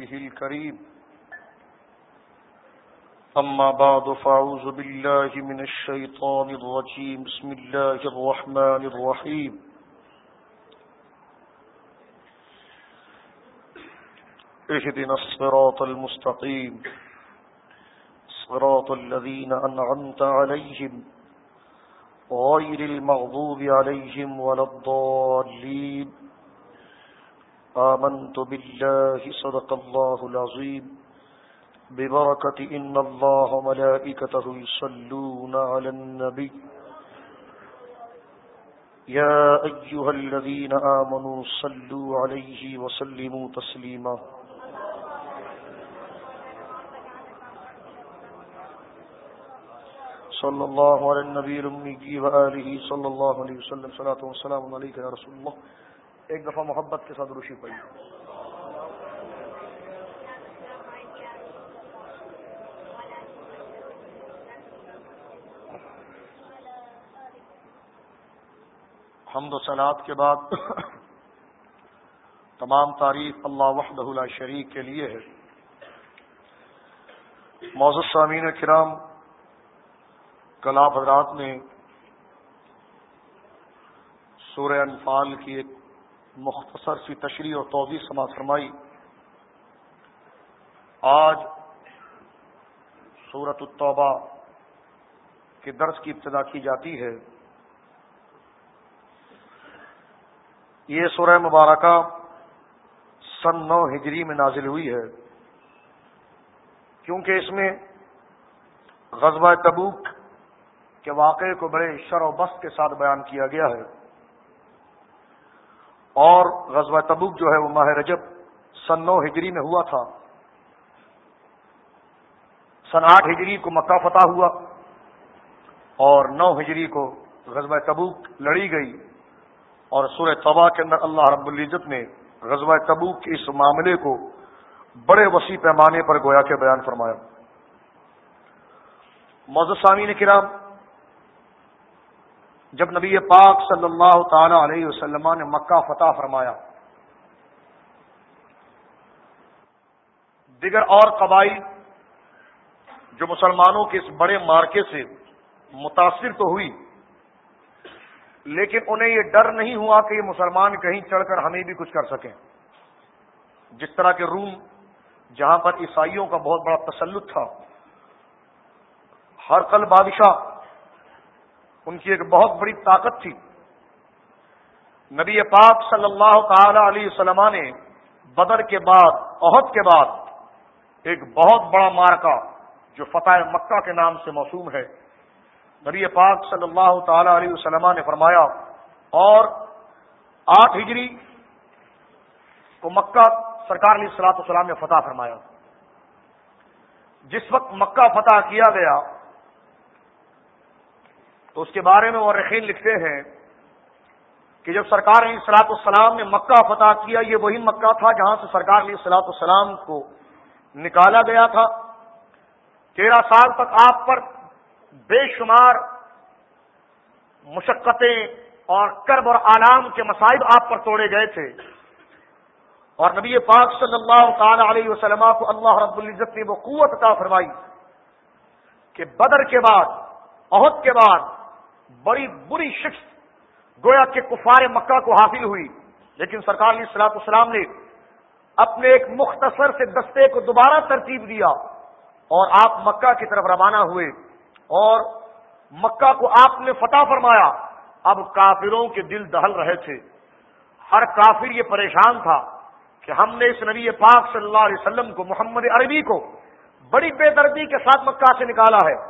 به الكريم. أما بعد، فأعوذ بالله من الشيطان الرجيم. بسم الله الرحمن الرحيم. اهدنا الصراط المستقيم. صراط الذين أنعمت عليهم غير المغضوب عليهم ولا الضالين. آمنت بالله صدق الله العظيم. ببركة إن الله ملائكته يصلون على النبي. يا أيها الذين آمنوا صلوا عليه وسلموا تسليما. صلى الله على النبي الأمي وآله صلى الله عليه وسلم. صلاة والسلام عليك يا رسول الله. ایک دفعہ محبت کے ساتھ روشی پڑی۔ حمد و سلاد کے بعد تمام تعریف اللہ وحدہ اللہ شریک کے لیے ہے۔ موزد سامعین کرام کلاب حضرات نے سورہ انفال کی ایک مختصر سی تشریح اور توضیع سما فرمائی۔ آج صورت التوبہ کے درس کی ابتدا کی جاتی ہے۔ یہ سورہ مبارکہ سن نو ہجری میں نازل ہوئی ہے۔ کیونکہ اس میں غزوہ تبوک کے واقعے کو بڑے شر و بست کے ساتھ بیان کیا گیا ہے۔ اور غزوہ تبوک جو ہے وہ ماہ رجب سن نو ہجری میں ہوا تھا۔ سن آٹھ ہجری کو مکہ فتح ہوا اور نو ہجری کو غزوہ تبوک لڑی گئی اور سورہ تباہ کے اندر اللہ رب العزت نے غزوہ تبوک کے اس معاملے کو بڑے وسیع پیمانے پر گویا کے بیان فرمایا۔ موزسامی نے کرام جب نبی پاک صلی اللہ تعالی علیہ وسلم نے مکہ فتح فرمایا۔ دیگر اور قبائل جو مسلمانوں کے اس بڑے مارکے سے متاثر تو ہوئی، لیکن انہیں یہ ڈر نہیں ہوا کہ یہ مسلمان کہیں چڑھ کر ہمیں بھی کچھ کر سکیں۔ جس طرح کے روم جہاں پر عیسائیوں کا بہت بڑا تسلط تھا، ہر کل بادشاہ ان کی ایک بہت بڑی طاقت تھی۔ نبی پاک صلی اللہ تعالی علیہ وسلم نے بدر کے بعد، عہد کے بعد ایک بہت بڑا مارکا جو فتح مکہ کے نام سے موسوم ہے، نبی پاک صلی اللہ تعالی علیہ وسلم نے فرمایا، اور آٹھ ہجری کو مکہ سرکار علیہ السلاط والسلام نے فتح فرمایا۔ جس وقت مکہ فتح کیا گیا تو اس کے بارے میں وہ لکھتے ہیں کہ جب سرکار علیہ السلاط السلام نے مکہ فتح کیا، یہ وہی مکہ تھا جہاں سے سرکار علیہ السلاط السلام کو نکالا گیا تھا۔ تیرہ سال تک آپ پر بے شمار مشقتیں اور کرب اور آلام کے مسائب آپ پر توڑے گئے تھے۔ اور نبی پاک صلی اللہ تعالی علیہ وسلم کو اللہ رب العزت نے وہ قوت عطا فرمائی کہ بدر کے بعد، عہد کے بعد بڑی بری شخص گویا کے کفار مکہ کو حاصل ہوئی۔ لیکن سرکار علیہ السلاط السلام نے اپنے ایک مختصر سے دستے کو دوبارہ ترتیب دیا اور آپ مکہ کی طرف روانہ ہوئے اور مکہ کو آپ نے فتح فرمایا۔ اب کافروں کے دل دہل رہے تھے۔ ہر کافر یہ پریشان تھا کہ ہم نے اس نبی پاک صلی اللہ علیہ وسلم کو، محمد عربی کو، بڑی بے دردی کے ساتھ مکہ سے نکالا ہے۔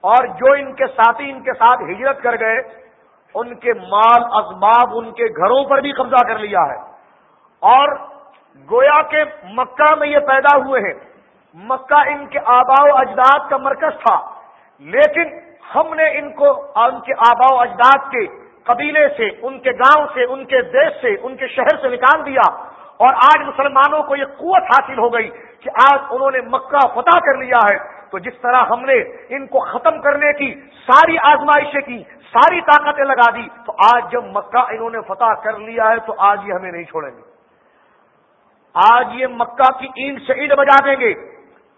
اور جو ان کے ساتھی ان کے ساتھ ہجرت کر گئے، ان کے مال، اسباب ان کے گھروں پر بھی قبضہ کر لیا ہے۔ اور گویا کے مکہ میں یہ پیدا ہوئے ہیں۔ مکہ ان کے آبا و اجداد کا مرکز تھا۔ لیکن ہم نے ان کو ان کے آبا و اجداد کے قبیلے سے، ان کے گاؤں سے، ان کے دیش سے، ان کے شہر سے نکال دیا۔ اور آج مسلمانوں کو یہ قوت حاصل ہو گئی کہ آج انہوں نے مکہ فتح کر لیا ہے۔ تو جس طرح ہم نے ان کو ختم کرنے کی ساری آزمائشیں کی، ساری طاقتیں لگا دی، تو آج جب مکہ انہوں نے فتح کر لیا ہے، تو آج یہ ہمیں نہیں چھوڑیں گے۔ آج یہ مکہ کی اینٹ سے اینٹ بجا دیں گے۔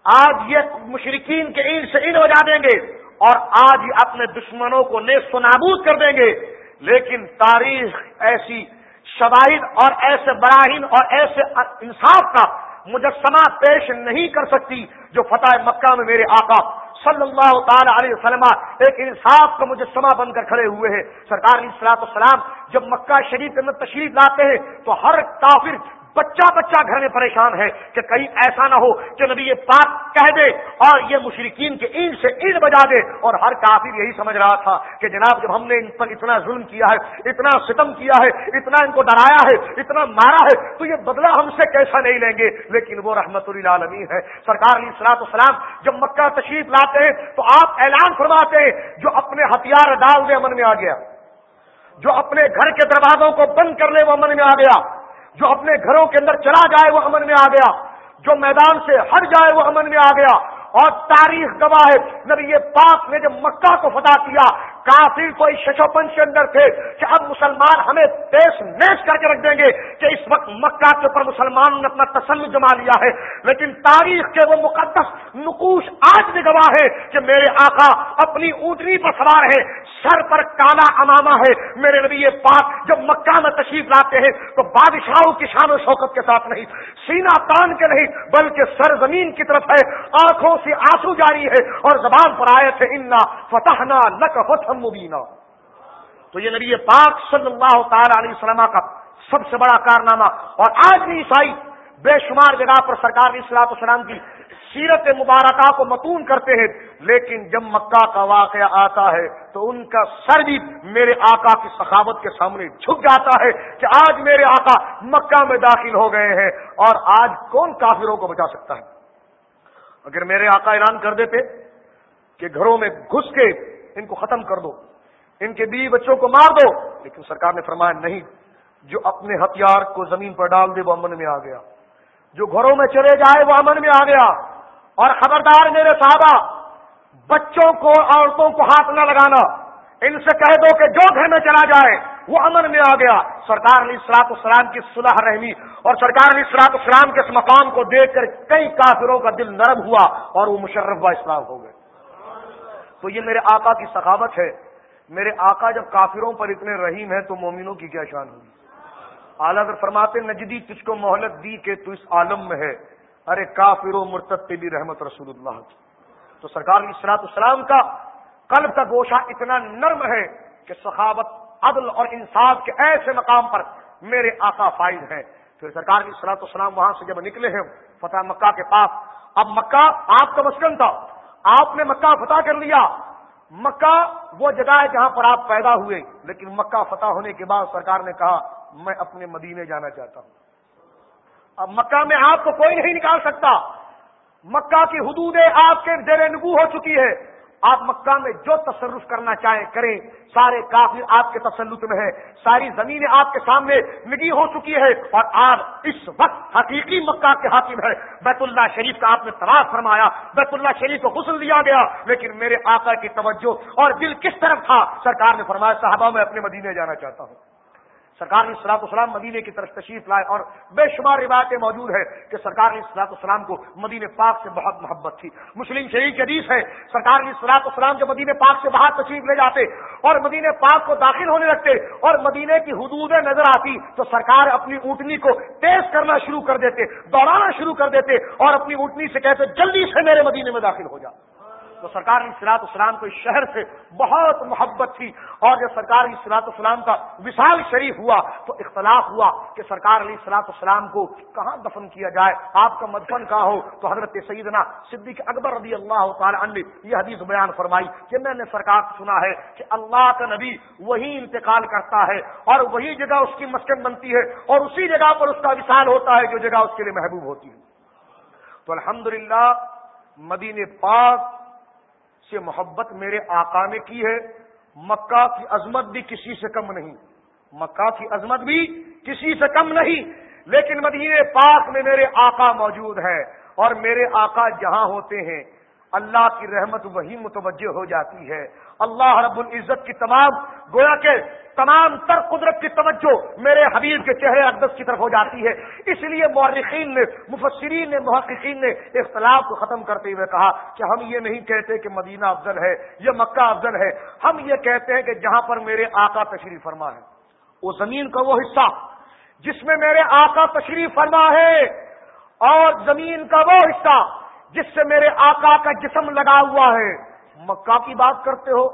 آج یہ مشرقین کے اینٹ سے اینٹ بجا دیں گے۔ اور آج یہ اپنے دشمنوں کو نیس و نابود کر دیں گے۔ لیکن تاریخ ایسی شواہد اور ایسے براہین اور ایسے انصاف کا مجسمہ پیش نہیں کر سکتی۔ جو فتح مکہ میں میرے آقا صلی اللہ تعالی علیہ وسلم ایک انصاف کا مجسمہ بن کر کھڑے ہوئے ہیں۔ سرکار علیہ السلام جب مکہ شریف کے اندر تشریف لاتے ہیں تو ہر کافر بچہ بچہ گھر میں پریشان ہے کہ کہیں ایسا نہ ہو کہ نبی یہ پاک کہہ دے اور یہ مشرقین کے اینٹ سے اینٹ بجا دے اور ہر کافر یہی سمجھ رہا تھا کہ جناب جب ہم نے ان پر اتنا ظلم کیا ہے، اتنا ستم کیا ہے، اتنا ان کو ڈرایا ہے، اتنا مارا ہے، تو یہ بدلہ ہم سے کیسا نہیں لیں گے؟ لیکن وہ رحمت اللہ عالمی ہے۔ سرکار علی سلاط السلام جب مکہ تشریف لاتے ہیں تو آپ اعلان فرماتے ہیں، جو اپنے ہتھیار ڈال دے، امن میں آ گیا۔ جو اپنے گھر کے دروازوں کو بند کر لے، وہ امن میں آ گیا۔ جو اپنے گھروں کے اندر چلا جائے وہ امن میں آ گیا، جو میدان سے ہٹ جائے وہ امن میں آ گیا۔ اور تاریخ گواہ ہے، نبی پاک نے جب مکہ کو فتح کیا کافر کوئی ششوپن کے اندر تھے کہ اب مسلمان ہمیں دیش نیش کر کے رکھ دیں گے کہ اس وقت مکہ کے اوپر مسلمانوں نے اپنا تسل جما لیا ہے۔ لیکن تاریخ کے وہ مقدس نقوش آج بھی گواہ ہے کہ میرے آقا اپنی اونٹنی پر سوار ہے، سر پر کالا اماما ہے۔ میرے نبی یہ پاک جب مکہ میں تشریف لاتے ہیں تو بادشاہوں کی شان و شوکت کے ساتھ نہیں سینا تان کے نہیں، بلکہ سر زمین کی طرف ہے۔ آنکھوں سے آنسو جاری ہے اور زبان پر آئے تھے انا فتح نہ مبینہ۔ تو یہ نبی پاک صلی اللہ تعالی علیہ وسلم کا سب سے بڑا کارنامہ۔ اور آج بھی عیسائی بے شمار جگہ پر سرکار اسلاط السلام کی سیرت مبارکہ کو متون کرتے ہیں، لیکن جب مکہ کا واقعہ آتا ہے تو ان کا سر بھی میرے آقا کی سخاوت کے سامنے جھک جاتا ہے کہ آج میرے آقا مکہ میں داخل ہو گئے ہیں۔ اور آج کون کافروں کو بچا سکتا ہے؟ اگر میرے آقا اعلان کر دیتے کہ گھروں میں گھس کے ان کو ختم کر دو، ان کے بیوی بچوں کو مار دو۔ لیکن سرکار نے فرمایا نہیں، جو اپنے ہتھیار کو زمین پر ڈال دے وہ امن میں آ گیا۔ جو گھروں میں چلے جائے وہ امن میں آ گیا۔ اور خبردار میرے صحابہ، بچوں کو عورتوں کو ہاتھ نہ لگانا۔ ان سے کہہ دو کہ جو گھر میں چلا جائے وہ امن میں آ گیا۔ سرکار علی سلاط اسلام کی صلح رحمی اور سرکار علی سلاط اسلام کے اس مقام کو دیکھ کر کئی کافروں کا دل نرم ہوا اور وہ مشرف و اسلام ہو گئے۔ تو یہ میرے آقا کی ثقافت ہے۔ میرے آقا جب کافروں پر اتنے رحیم ہیں تو مومنوں کی کیا شان ہوگی؟ اعلیٰ فرماتے نجدی تجھ کو مہلت دی کہ تو اس عالم میں ہے۔ ارے کافر و مرتب پہ بھی رحمت رسول اللہ کی۔ تو سرکار اسرات السلام کا قلب کا گوشہ اتنا نرم ہے کہ سخاوت، عدل اور انصاف کے ایسے مقام پر میرے آقا فائد ہیں۔ پھر سرکار کی سلاط السلام وہاں سے جب نکلے ہیں، فتح مکہ کے پاس۔ اب مکہ آپ کا مسکن تھا۔ آپ نے مکہ فتح کر لیا۔ مکہ وہ جگہ ہے جہاں پر آپ پیدا ہوئے۔ لیکن مکہ فتح ہونے کے بعد سرکار نے کہا، میں اپنے مدینے جانا چاہتا ہوں۔ اب مکہ میں آپ کو کوئی نہیں نکال سکتا۔ مکہ کی حدودیں آپ کے زیر نگو ہو چکی ہے۔ آپ مکہ میں جو تصرف کرنا چاہیں کریں، سارے کافی آپ کے تسلط میں ہے ساری زمینیں آپ کے سامنے نگی ہو چکی ہے اور آپ اس وقت حقیقی مکہ کے حاکم ہے بیت اللہ شریف کا آپ نے تلاش فرمایا، بیت اللہ شریف کو غسل دیا گیا۔ لیکن میرے آقا کی توجہ اور دل کس طرف تھا؟ سرکار نے فرمایا صاحبہ میں اپنے مدینے جانا چاہتا ہوں۔ سرکار نے سلاط السلام مدینے کی طرف تشریف لائے اور بے شمار روایتیں موجود ہے کہ سرکار نے سلاط السلام کو مدینے پاک سے بہت محبت تھی۔ مسلم شریف کی حدیث ہے، سرکار نے سلاط السلام جو مدینے پاک سے باہر تشریف لے جاتے اور مدینے پاک کو داخل ہونے لگتے اور مدینے کی حدودیں نظر آتی تو سرکار اپنی اونٹنی کو تیز کرنا شروع کر دیتے، دوڑانا شروع کر دیتے اور اپنی اونٹنی سے کہتے، جلدی سے میرے مدینے میں داخل ہو جا۔ تو سرکار علیہ سلاط اسلام کو اس شہر سے بہت محبت تھی اور جب سرکار علیہ سلاط اسلام کا وشال شریف ہوا تو اختلاف ہوا کہ سرکار علی سلاط اسلام کو کہاں دفن کیا جائے؟ آپ کا مدفن کہاں ہو؟ تو حضرت سیدنا صدیق اکبر رضی اللہ تعالی عنہ یہ حدیث بیان فرمائی کہ میں نے سرکار سنا ہے کہ اللہ کا نبی وہی انتقال کرتا ہے اور وہی جگہ اس کی مسکن بنتی ہے اور اسی جگہ پر اس کا وشال ہوتا ہے جو جگہ اس کے لیے محبوب ہوتی ہے۔ تو الحمدللہ مدین پاک سے محبت میرے آقا نے کی ہے۔ مکہ کی عظمت بھی کسی سے کم نہیں۔ مکہ کی عظمت بھی کسی سے کم نہیں۔ لیکن مدینے پاک میں میرے آقا موجود ہے اور میرے آقا جہاں ہوتے ہیں۔ اللہ کی رحمت وہی متوجہ ہو جاتی ہے۔ اللہ رب العزت کی تمام، گویا کے تمام تر قدرت کی توجہ میرے حبیب کے چہرے اقدس کی طرف ہو جاتی ہے۔ اس لیے مورخین نے، مفسرین نے، محققین نے اختلاف کو ختم کرتے ہوئے کہا کہ ہم یہ نہیں کہتے کہ مدینہ افضل ہے یا مکہ افضل ہے۔ ہم یہ کہتے ہیں کہ جہاں پر میرے آقا تشریف فرما ہے، وہ زمین کا وہ حصہ جس میں میرے آقا تشریف فرما ہے اور زمین کا وہ حصہ جس سے میرے آقا کا جسم لگا ہوا ہے۔ مکہ کی بات کرتے ہو،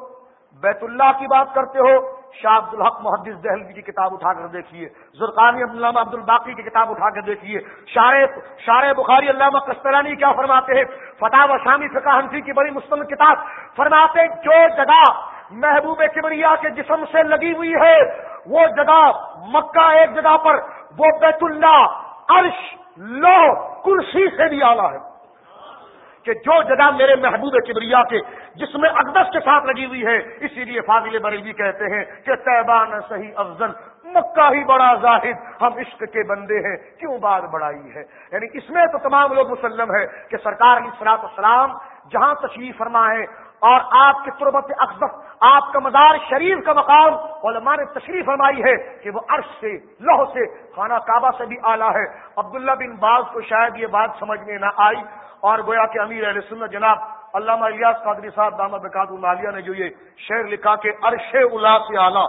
بیت اللہ کی بات کرتے ہو، شاہ عبد الحق محدث دہلوی کی کتاب اٹھا کر دیکھیے، زرقانی عبداللہ عبد الباقی کی کتاب اٹھا کر دیکھیے شار بخاری علامہ کسترانی کیا فرماتے ہیں فتح و شامی فقہ حنفی کی بڑی مستند کتاب فرماتے جو جگہ محبوب کبریا کے جسم سے لگی ہوئی ہے، وہ جگہ مکہ ایک جگہ پر، وہ بیت اللہ، عرش لو کرسی سے بھی آلہ ہے۔ کہ جو جگہ میرے محبوب کبریا کے، جس میں اقدس کے ساتھ لگی ہوئی ہے، اسی لیے فاضل بریلی کہتے ہیں کہ طیبان صحیح افضل، مکہ ہی بڑا زاہد، ہم عشق کے بندے ہیں، کیوں بات بڑائی ہے؟ یعنی اس میں تو تمام لوگ مسلم ہے کہ سرکار علیہ سلاط السلام جہاں تشریف فرما ہے اور آپ کی تربت اقدس، آپ کا مزار شریف کا مقام علماء نے تشریف فرمائی ہے کہ وہ عرش سے لوہ سے خانہ کعبہ سے بھی آلہ ہے۔ عبداللہ بن باز کو شاید یہ بات سمجھ میں نہ آئی اور گویا کہ امیر علیہ سنت جناب علامہ الیاس قادری صاحب دامہ بکات المالیہ نے جو یہ شعر لکھا کہ عرش الا سے آلہ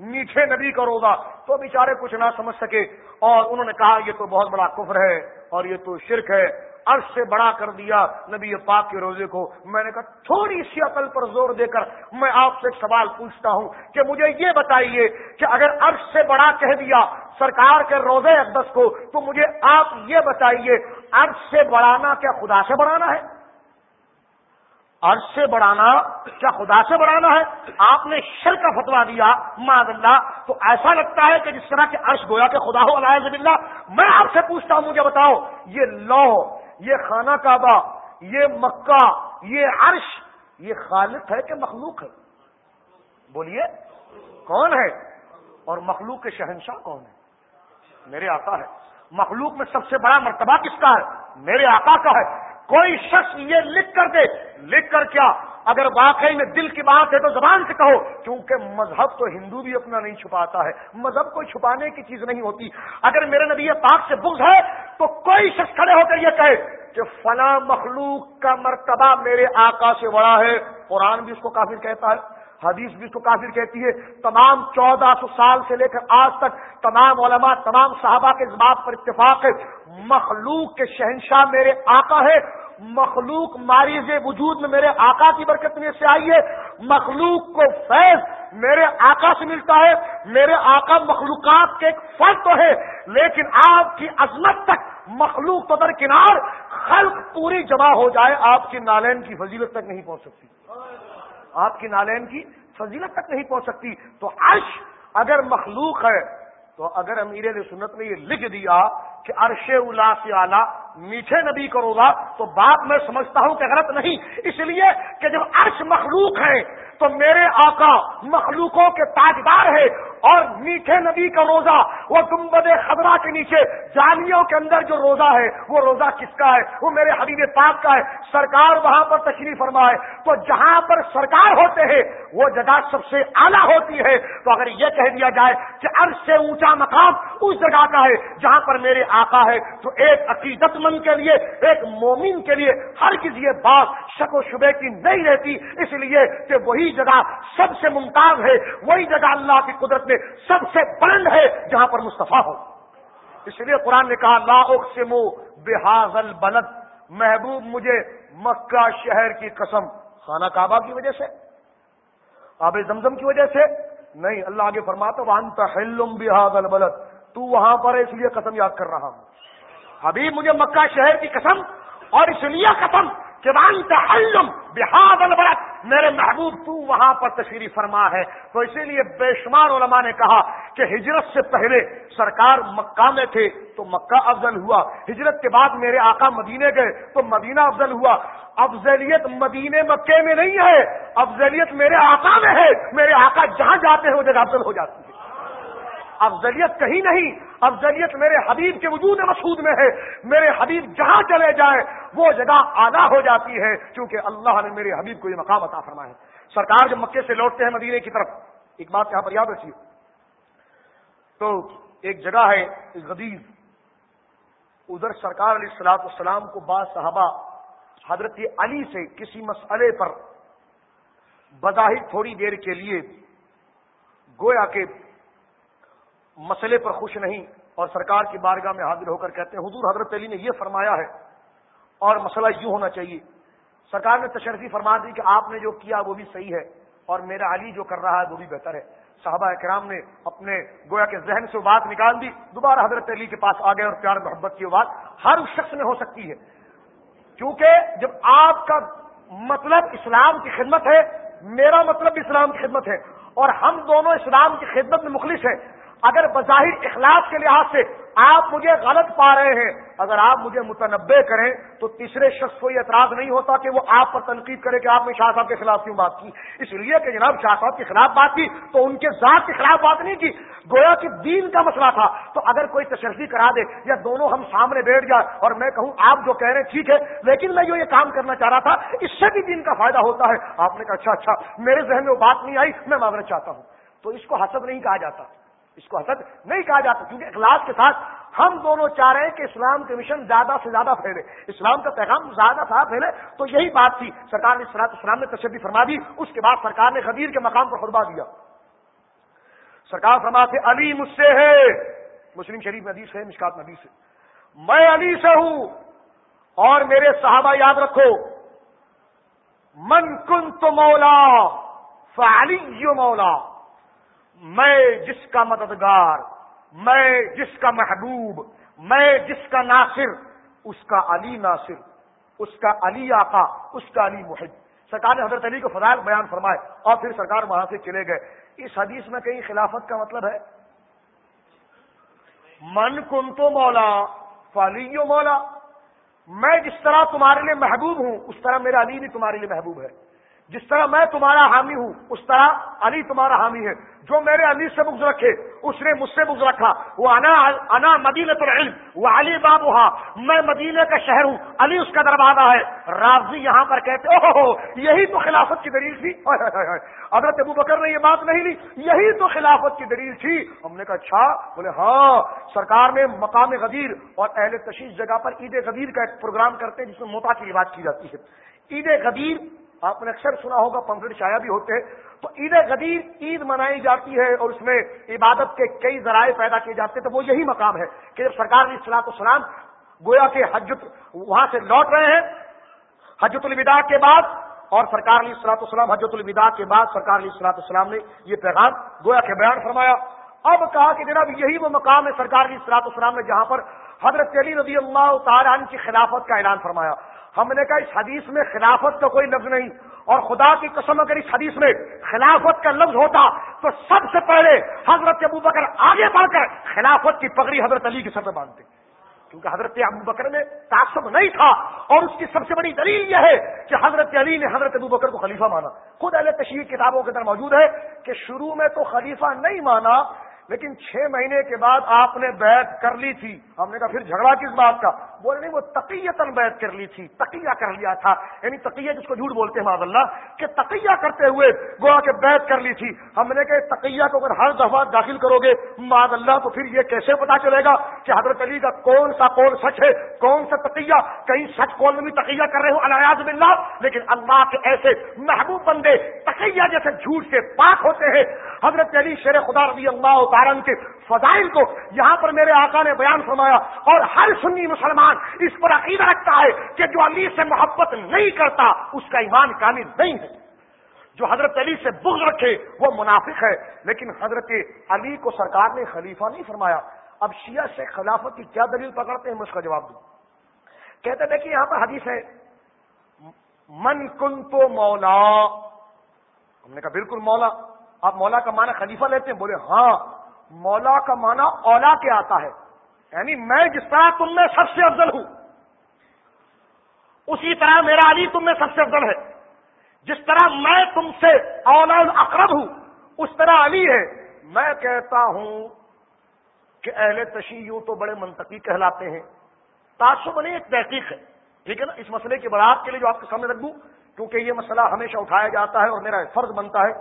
میٹھے نبی کا روزہ تو بیچارے کچھ نہ سمجھ سکے۔ اور انہوں نے کہا، یہ تو بہت بڑا کفر ہے اور یہ تو شرک ہے۔ عرش سے بڑا کر دیا نبی پاک کے روزے کو۔ میں نے کہا، تھوڑی سی عقل پر زور دے کر میں آپ سے ایک سوال پوچھتا ہوں کہ مجھے یہ بتائیے کہ اگر عرش سے بڑا کہہ دیا سرکار کے روزے اقدس کو تو مجھے آپ یہ بتائیے، عرش سے بڑھانا کیا خدا سے بڑھانا ہے؟ عرش سے بڑھانا کیا خدا سے بڑھانا ہے؟ آپ نے شر کا فتوا دیا ماد اللہ تو ایسا لگتا ہے کہ جس طرح کے عرش گویا کہ خدا ہو اللہ میں آپ سے پوچھتا ہوں، مجھے بتاؤ، یہ لو یہ خانہ کعبہ، یہ مکہ، یہ عرش، یہ خالق ہے کہ مخلوق ہے؟ بولیے، کون ہے؟ اور مخلوق کے شہنشاہ کون ہے میرے آقا ہے مخلوق میں سب سے بڑا مرتبہ کس کا ہے؟ میرے آقا کا ہے۔ کوئی شخص یہ لکھ کر دے لکھ کر کیا؟ اگر واقعی میں دل کی بات ہے تو زبان سے کہو، کیونکہ مذہب تو ہندو بھی اپنا نہیں چھپاتا ہے۔ مذہب کوئی چھپانے کی چیز نہیں ہوتی۔ اگر میرے نبی پاک سے بغض ہے تو کوئی شخص کھڑے ہو کر یہ کہے کہ فلاں مخلوق کا مرتبہ میرے آقا سے بڑا ہے۔ قرآن بھی اس کو کافر کہتا ہے، حدیث بھی اس کو کافر کہتی ہے۔ تمام چودہ سو سال سے لے کر آج تک تمام علماء، تمام صحابہ کے بات پر اتفاق ہے۔ مخلوق کے شہنشاہ میرے آقا ہے۔ مخلوق ماریز وجود میں میرے آقا کی برکت میں سے آئی ہے، مخلوق کو فیض میرے آقا سے ملتا ہے، میرے آقا مخلوقات کے ایک فرق تو ہے، لیکن آپ کی عظمت تک مخلوق تو درکنار، خلق پوری جمع ہو جائے، آپ کی نالین کی فضیلت تک نہیں پہنچ سکتی۔ آپ کی نالین کی فضیلت تک نہیں پہنچ سکتی۔ تو عرش اگر مخلوق ہے، تو اگر امیر سنت نے یہ لکھ دیا کہ عرش الا سے آلہ میٹھے نبی کرو گا تو بات میں سمجھتا ہوں کہ غلط نہیں۔ اس لیے کہ جب عرش مخلوق ہے تو میرے آقا مخلوقوں کے تاجدار ہے اور میٹھے نبی کا روزہ وہ گمبد خبرہ کے نیچے جالیوں کے اندر جو روزہ ہے، وہ روزہ کس کا ہے؟ وہ میرے حبیب پاک کا ہے۔ سرکار وہاں پر تشریف فرما ہے تو جہاں پر سرکار ہوتے ہیں، وہ جگہ سب سے اعلیٰ ہوتی ہے۔ تو اگر یہ کہہ دیا جائے کہ عرض سے اونچا مقام اس جگہ کا ہے جہاں پر میرے آقا ہے تو ایک عقیدت مند کے لیے، ایک مومن کے لیے ہر کسی یہ بات شک و شبے کی نہیں رہتی۔ اس لیے کہ وہی جگہ سب سے ممتاز ہے، وہی جگہ اللہ کی قدرت میں سب سے بلند ہے جہاں پر مصطفیٰ ہو۔ اس لیے قرآن نے کہا، لا اقسم بحاظ البلد، محبوب مجھے مکہ شہر کی قسم۔ خانہ کعبہ کی وجہ سے؟ آب زمزم کی وجہ سے؟ نہیں، اللہ آگے فرماتا وانت حلم بحاظ البلد۔ تو وہاں پر اس لیے قسم یاد کر رہا ہوں۔ ابھی مجھے مکہ شہر کی قسم اور اس لیے قسم کہ وانت حلم میرے محبوب، تو وہاں پر تشریف فرما ہے۔ تو اسی لیے بے شمار علماء نے کہا کہ ہجرت سے پہلے سرکار مکہ میں تھے تو مکہ افضل ہوا۔ ہجرت کے بعد میرے آقا مدینے گئے تو مدینہ افضل ہوا۔ افضلیت مدینے مکے میں نہیں ہے، افضلیت میرے آقا میں ہے۔ میرے آقا جہاں جاتے ہیں وہ جگہ افضل ہو جاتی۔ ہے افضلیت کہیں نہیں افضلیت میرے حبیب کے وجود مسعود میں ہے۔ میرے حبیب جہاں چلے جائیں، وہ جگہ آدھا ہو جاتی ہے۔ کیونکہ اللہ نے میرے حبیب کو یہ مقام عطا فرمایا ہے۔ سرکار جب مکے سے لوٹتے ہیں مدینے کی طرف، ایک بات یہاں پر یاد رکھیے۔ تو ایک جگہ ہے غدیر۔ ادھر سرکار علیہ السلاط السلام کو بعض صحابہ حضرت علی سے کسی مسئلے پر بظاہر تھوڑی دیر کے لیے گویا کے مسئلے پر خوش نہیں اور سرکار کی بارگاہ میں حاضر ہو کر کہتے ہیں، حضور حضرت علی نے یہ فرمایا ہے اور مسئلہ یوں ہونا چاہیے۔ سرکار نے تشرفی فرما دی کہ آپ نے جو کیا وہ بھی صحیح ہے اور میرا علی جو کر رہا ہے وہ بھی بہتر ہے۔ صحابہ کرام نے اپنے گویا کے ذہن سے بات نکال دی۔ دوبارہ حضرت علی کے پاس آ گئے اور پیار محبت کی بات ہر شخص میں ہو سکتی ہے۔ کیونکہ جب آپ کا مطلب اسلام کی خدمت ہے، میرا مطلب اسلام کی خدمت ہے اور ہم دونوں اسلام کی خدمت میں مخلص ہیں اگر بظاہر اخلاق کے لحاظ سے آپ مجھے غلط پا رہے ہیں، اگر آپ مجھے متنوع کریں تو تیسرے شخص کو یہ اعتراض نہیں ہوتا کہ وہ آپ پر تنقید کرے کہ آپ نے شاہ صاحب کے خلاف کیوں بات کی۔ اس لیے کہ جناب شاہ صاحب کے خلاف بات کی تو ان کے ذات کے خلاف بات نہیں کی۔ گویا کہ دین کا مسئلہ تھا۔ تو اگر کوئی تشرفی کرا دے یا دونوں ہم سامنے بیٹھ جائے اور میں کہوں آپ جو کہہ رہے ہیں ٹھیک ہے، لیکن میں جو یہ کام کرنا چاہ رہا تھا، اس سے بھی دین کا فائدہ ہوتا ہے۔ آپ نے کہا اچھا اچھا میرے ذہن میں وہ بات نہیں آئی، میں معذرت چاہتا ہوں۔ تو اس کو حسد نہیں کہا جاتا۔ اس کو حسد نہیں کہا جاتا، کیونکہ اخلاص کے ساتھ ہم دونوں چاہ رہے ہیں کہ اسلام کے مشن زیادہ سے زیادہ پھیلے۔ اسلام کا پیغام زیادہ سے پھیلے۔ تو یہی بات تھی۔ سرکار نے سرات اسلام نے تشدد فرما دی، اس کے بعد سرکار نے خدیر کے مقام پر خطبہ دیا۔ سرکار فرما سے علی مجھ سے ہے۔ مسلم شریف ندیس ہے، مشکات ندی سے میں علی سے ہوں۔ اور میرے صحابہ یاد رکھو، من کن تو مولا فعلی مولا۔ میں جس کا مددگار، میں جس کا محبوب، میں جس کا ناصر، اس کا علی ناصر، اس کا علی آقا، اس کا علی محب۔ سرکار نے حضرت علی کو فضائل بیان فرمائے اور پھر سرکار وہاں سے چلے گئے۔ اس حدیث میں کہیں خلافت کا مطلب ہے؟ من کن تو مولا فالی مولا۔ میں جس طرح تمہارے لیے محبوب ہوں، اس طرح میرا علی بھی تمہارے لیے محبوب ہے۔ جس طرح میں تمہارا حامی ہوں، اس طرح علی تمہارا حامی ہے۔ جو میرے علی سے بغض رکھے، اس نے مجھ سے بغض رکھا۔ وہ انا انا مدینہ العلم، وہ علی باب میں مدینہ کا شہر ہوں، علی اس کا دروازہ ہے۔ راضی یہاں پر کہتے ہو یہی تو خلافت کی دلیل تھی۔ حضرت ابو بکر نے یہ بات نہیں لی۔ یہی تو خلافت کی دلیل تھی۔ ہم نے کہا اچھا۔ بولے ہاں سرکار نے مقام غدیر اور اہل تشیش جگہ پر عید غدیر کا ایک پروگرام کرتے ہیں، جس میں موتا کی بات کی جاتی ہے۔ عید غدیر آپ نے اکثر سنا ہوگا پمفلٹ شاید بھی ہوتے ہیں۔ تو عید غدیر عید منائی جاتی ہے اور اس میں عبادت کے کئی ذرائع پیدا کیے جاتے ہیں۔ تو وہ یہی مقام ہے کہ جب سرکار نے اصلاح السلام گویا کے حجت وہاں سے لوٹ رہے ہیں حجت الوداع کے بعد اور سرکار علی السلاط السلام حجت الوداع کے بعد سرکار علی السلاط السلام نے یہ پیغام گویا کے بیان فرمایا۔ اب کہا کہ جناب یہی وہ مقام ہے سرکار علی السلاط السلام نے جہاں پر حضرت علی رضی اللہ تعالیٰ کی خلافت کا اعلان فرمایا۔ ہم نے کہا اس حدیث میں خلافت کا کوئی لفظ نہیں اور خدا کی قسم اگر اس حدیث میں خلافت کا لفظ ہوتا تو سب سے پہلے حضرت ابو بکر آگے بڑھ کر خلافت کی پگڑی حضرت علی کے سر پہ باندھتے کیونکہ حضرت ابو بکر میں تعصب نہیں تھا اور اس کی سب سے بڑی دلیل یہ ہے کہ حضرت علی نے حضرت ابو بکر کو خلیفہ مانا خود اہل تشہیر کتابوں کے اندر موجود ہے کہ شروع میں تو خلیفہ نہیں مانا لیکن چھ مہینے کے بعد آپ نے بیعت کر لی تھی ہم نے کہا پھر جھگڑا کس بات کا بولے نہیں وہ تقیتن بیعت کر لی تھی، تقیہ کر لیا تھا۔ یعنی تقیہ جس کو جھوٹ بولتے ہیں اللہ، کہ تقیہ کرتے ہوئے گوا کے بیعت کر لی تھی۔ ہم نے کہا، تقیہ کو اگر ہر دفعہ داخل کرو گے معذ اللہ، تو پھر یہ کیسے پتا چلے گا کہ حضرت علی کا کون سا کون سچ ہے، کون سا تقیہ؟ کہیں سچ کون میں بھی تقیہ کر رہے ہو الیاز بلّہ لیکن اللہ کے ایسے محبوب بندے، تقیہ جیسے جھوٹ سے پاک ہوتے ہیں۔ حضرت علی شیر خدا رضی اللہ تارن کے فضائل کو یہاں پر میرے آقا نے بیان فرمایا۔ اور ہر سنی مسلمان اس پر عقیدہ رکھتا ہے کہ جو علی سے محبت نہیں کرتا، اس کا ایمان کامل نہیں ہے۔ جو حضرت علی سے بغض رکھے، وہ منافق ہے۔ لیکن حضرت علی کو سرکار نے خلیفہ نہیں فرمایا۔ اب شیعہ سے خلافت کی کیا دلیل پکڑتے ہیں؟ میں اس کا جواب دوں۔ کہتے تھے کہ یہاں پر حدیث ہے، من کن تو مولا ہم نے کہا، بالکل مولا آپ مولا کا معنی خلیفہ لیتے ہیں، بولے ہاں مولا کا معنی اولا کے آتا ہے۔ یعنی میں جس طرح تم میں سب سے افضل ہوں، اسی طرح میرا علی تم میں سب سے افضل ہے۔ جس طرح میں تم سے اولا اقرب ہوں، اس طرح علی ہے۔ میں کہتا ہوں کہ اہل تشیع تو بڑے منطقی کہلاتے ہیں۔ تعصب نہیں ایک تحقیق ہے، ٹھیک ہے نا؟ اس مسئلے کی برات کے لیے جو آپ کے سامنے رکھ دوں کیونکہ یہ مسئلہ ہمیشہ اٹھایا جاتا ہے اور میرا فرض بنتا ہے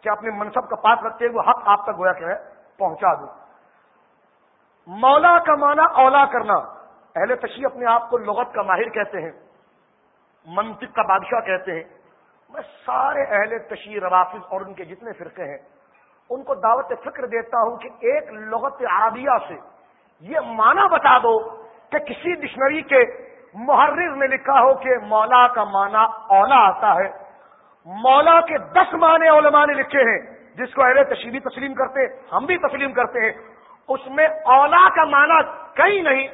کہ اپنے منصب کا پاس رکھتے ہوئے حق آپ تک گویا کہ ہے پہنچا دوں۔ مولا کا معنی اولا کرنا۔ اہل تشیع اپنے آپ کو لغت کا ماہر کہتے ہیں، منطق کا بادشاہ کہتے ہیں۔ میں سارے اہل تشیع روافظ اور ان کے جتنے فرقے ہیں، ان کو دعوت فکر دیتا ہوں کہ ایک لغت عربیہ سے یہ معنی بتا دو کہ کسی ڈکشنری کے محرر نے لکھا ہو کہ مولا کا معنی اولا آتا ہے۔ مولا کے دس معنی علماء نے لکھے ہیں، جس کو اہل تشریحی تسلیم کرتے ہم بھی تسلیم کرتے ہیں۔ اس میں اولا کا معنی کئی نہیں،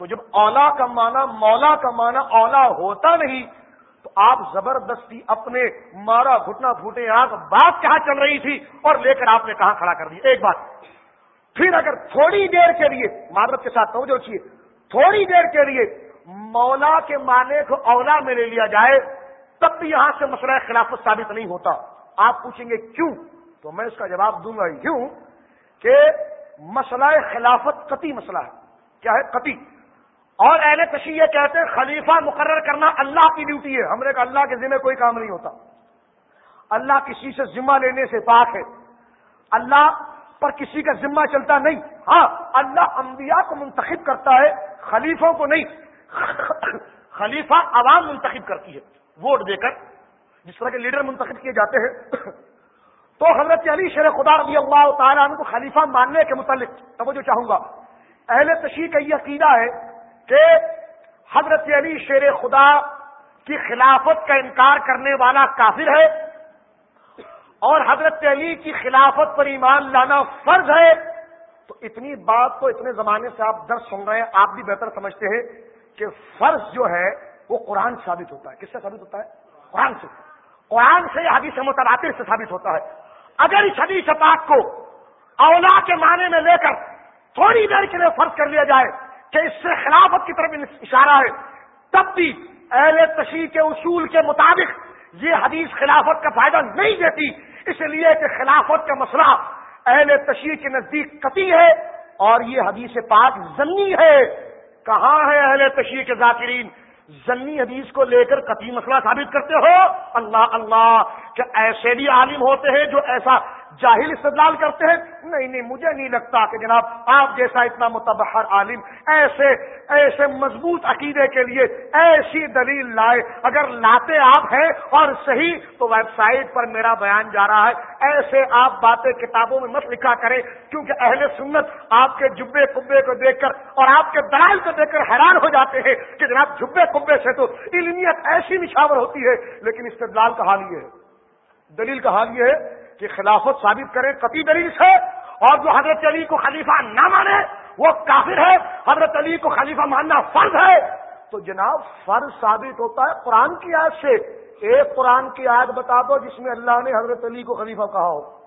تو جب اولا کا معنی، مولا کا معنی اولا ہوتا نہیں، تو آپ زبردستی اپنے مارا گھٹنا پھوٹے آگ بات کہاں چل رہی تھی اور لے کر آپ نے کہاں کھڑا کر دیا۔ ایک بات، پھر اگر تھوڑی دیر کے لیے، معذرت کے ساتھ توجہ رکھیے، تھوڑی دیر کے لیے مولا کے معنی کو اولا میں لے لیا جائے، تب بھی یہاں سے مسئلہ خلافت ثابت نہیں ہوتا۔ آپ پوچھیں گے کیوں؟ تو میں اس کا جواب دوں گا یوں کہ مسئلہ خلافت قطعی مسئلہ ہے۔ کیا ہے؟ قطعی۔ اور اہل تشیع یہ کہتے ہیں، خلیفہ مقرر کرنا اللہ کی ڈیوٹی ہے۔ ہم نے کہا اللہ کے ذمہ کوئی کام نہیں ہوتا۔ اللہ کسی سے ذمہ لینے سے پاک ہے۔ اللہ پر کسی کا ذمہ چلتا نہیں۔ ہاں اللہ انبیاء کو منتخب کرتا ہے، خلیفوں کو نہیں۔ خلیفہ عوام منتخب کرتی ہے۔ ووٹ دے کر۔ جس طرح کے لیڈر منتخب کیے جاتے ہیں۔ تو حضرت علی شیر خدا رضی اللہ تعالیٰ عنہ کو خلیفہ ماننے کے متعلق توجہ چاہوں گا۔ اہل تشیح کا یہ عقیدہ ہے کہ حضرت علی شیر خدا کی خلافت کا انکار کرنے والا کافر ہے اور حضرت علی کی خلافت پر ایمان لانا فرض ہے۔ تو اتنی بات تو اتنے زمانے سے آپ درد سن رہے ہیں، آپ بھی بہتر سمجھتے ہیں کہ فرض جو ہے وہ قرآن ثابت ہوتا ہے۔ کس سے ثابت ہوتا ہے؟ قرآن سے۔ قرآن سے حدیث متبادل سے ثابت ہوتا ہے۔ اگر اس حدیث پاک کو اولا کے معنی میں لے کر تھوڑی دیر کے لیے فرض کر لیا جائے کہ اس سے خلافت کی طرف اشارہ ہے، تب بھی اہل تشریح کے اصول کے مطابق یہ حدیث خلافت کا فائدہ نہیں دیتی۔ اس لیے کہ خلافت کا مسئلہ اہل تشریح کے نزدیک قطعی ہے اور یہ حدیث پاک زنی ہے۔ کہاں ہے اہل تشریح کے ذاکرین؟ زنی حدیث کو لے کر قطعی مسئلہ ثابت کرتے ہو، اللہ اللہ کہ ایسے بھی عالم ہوتے ہیں جو ایسا جاہل استدلال کرتے ہیں؟ نہیں نہیں، مجھے نہیں لگتا کہ جناب آپ جیسا اتنا متبحر عالم ایسے ایسے مضبوط عقیدے کے لیے ایسی دلیل لائے، اگر لاتے آپ ہیں اور صحیح، تو ویب سائٹ پر میرا بیان جا رہا ہے۔ ایسے آپ باتیں کتابوں میں مت لکھا کریں، کیونکہ اہل سنت آپ کے جبے کبے کو دیکھ کر اور آپ کے دلائل کو دیکھ کر حیران ہو جاتے ہیں کہ جناب جبے کبے سے تو علمیت ایسی نشاور ہوتی ہے، لیکن استدلال کا حال یہ ہے۔ دلیل کا حال یہ ہے کہ خلافت ثابت کرے قطعی دلیل سے، اور جو حضرت علی کو خلیفہ نہ مانے، وہ کافر ہے، حضرت علی کو خلیفہ ماننا فرض ہے۔ تو جناب، فرض ثابت ہوتا ہے قرآن کی آیت سے۔ ایک قرآن کی آیت بتا دو جس میں اللہ نے حضرت علی کو خلیفہ کہا ہو۔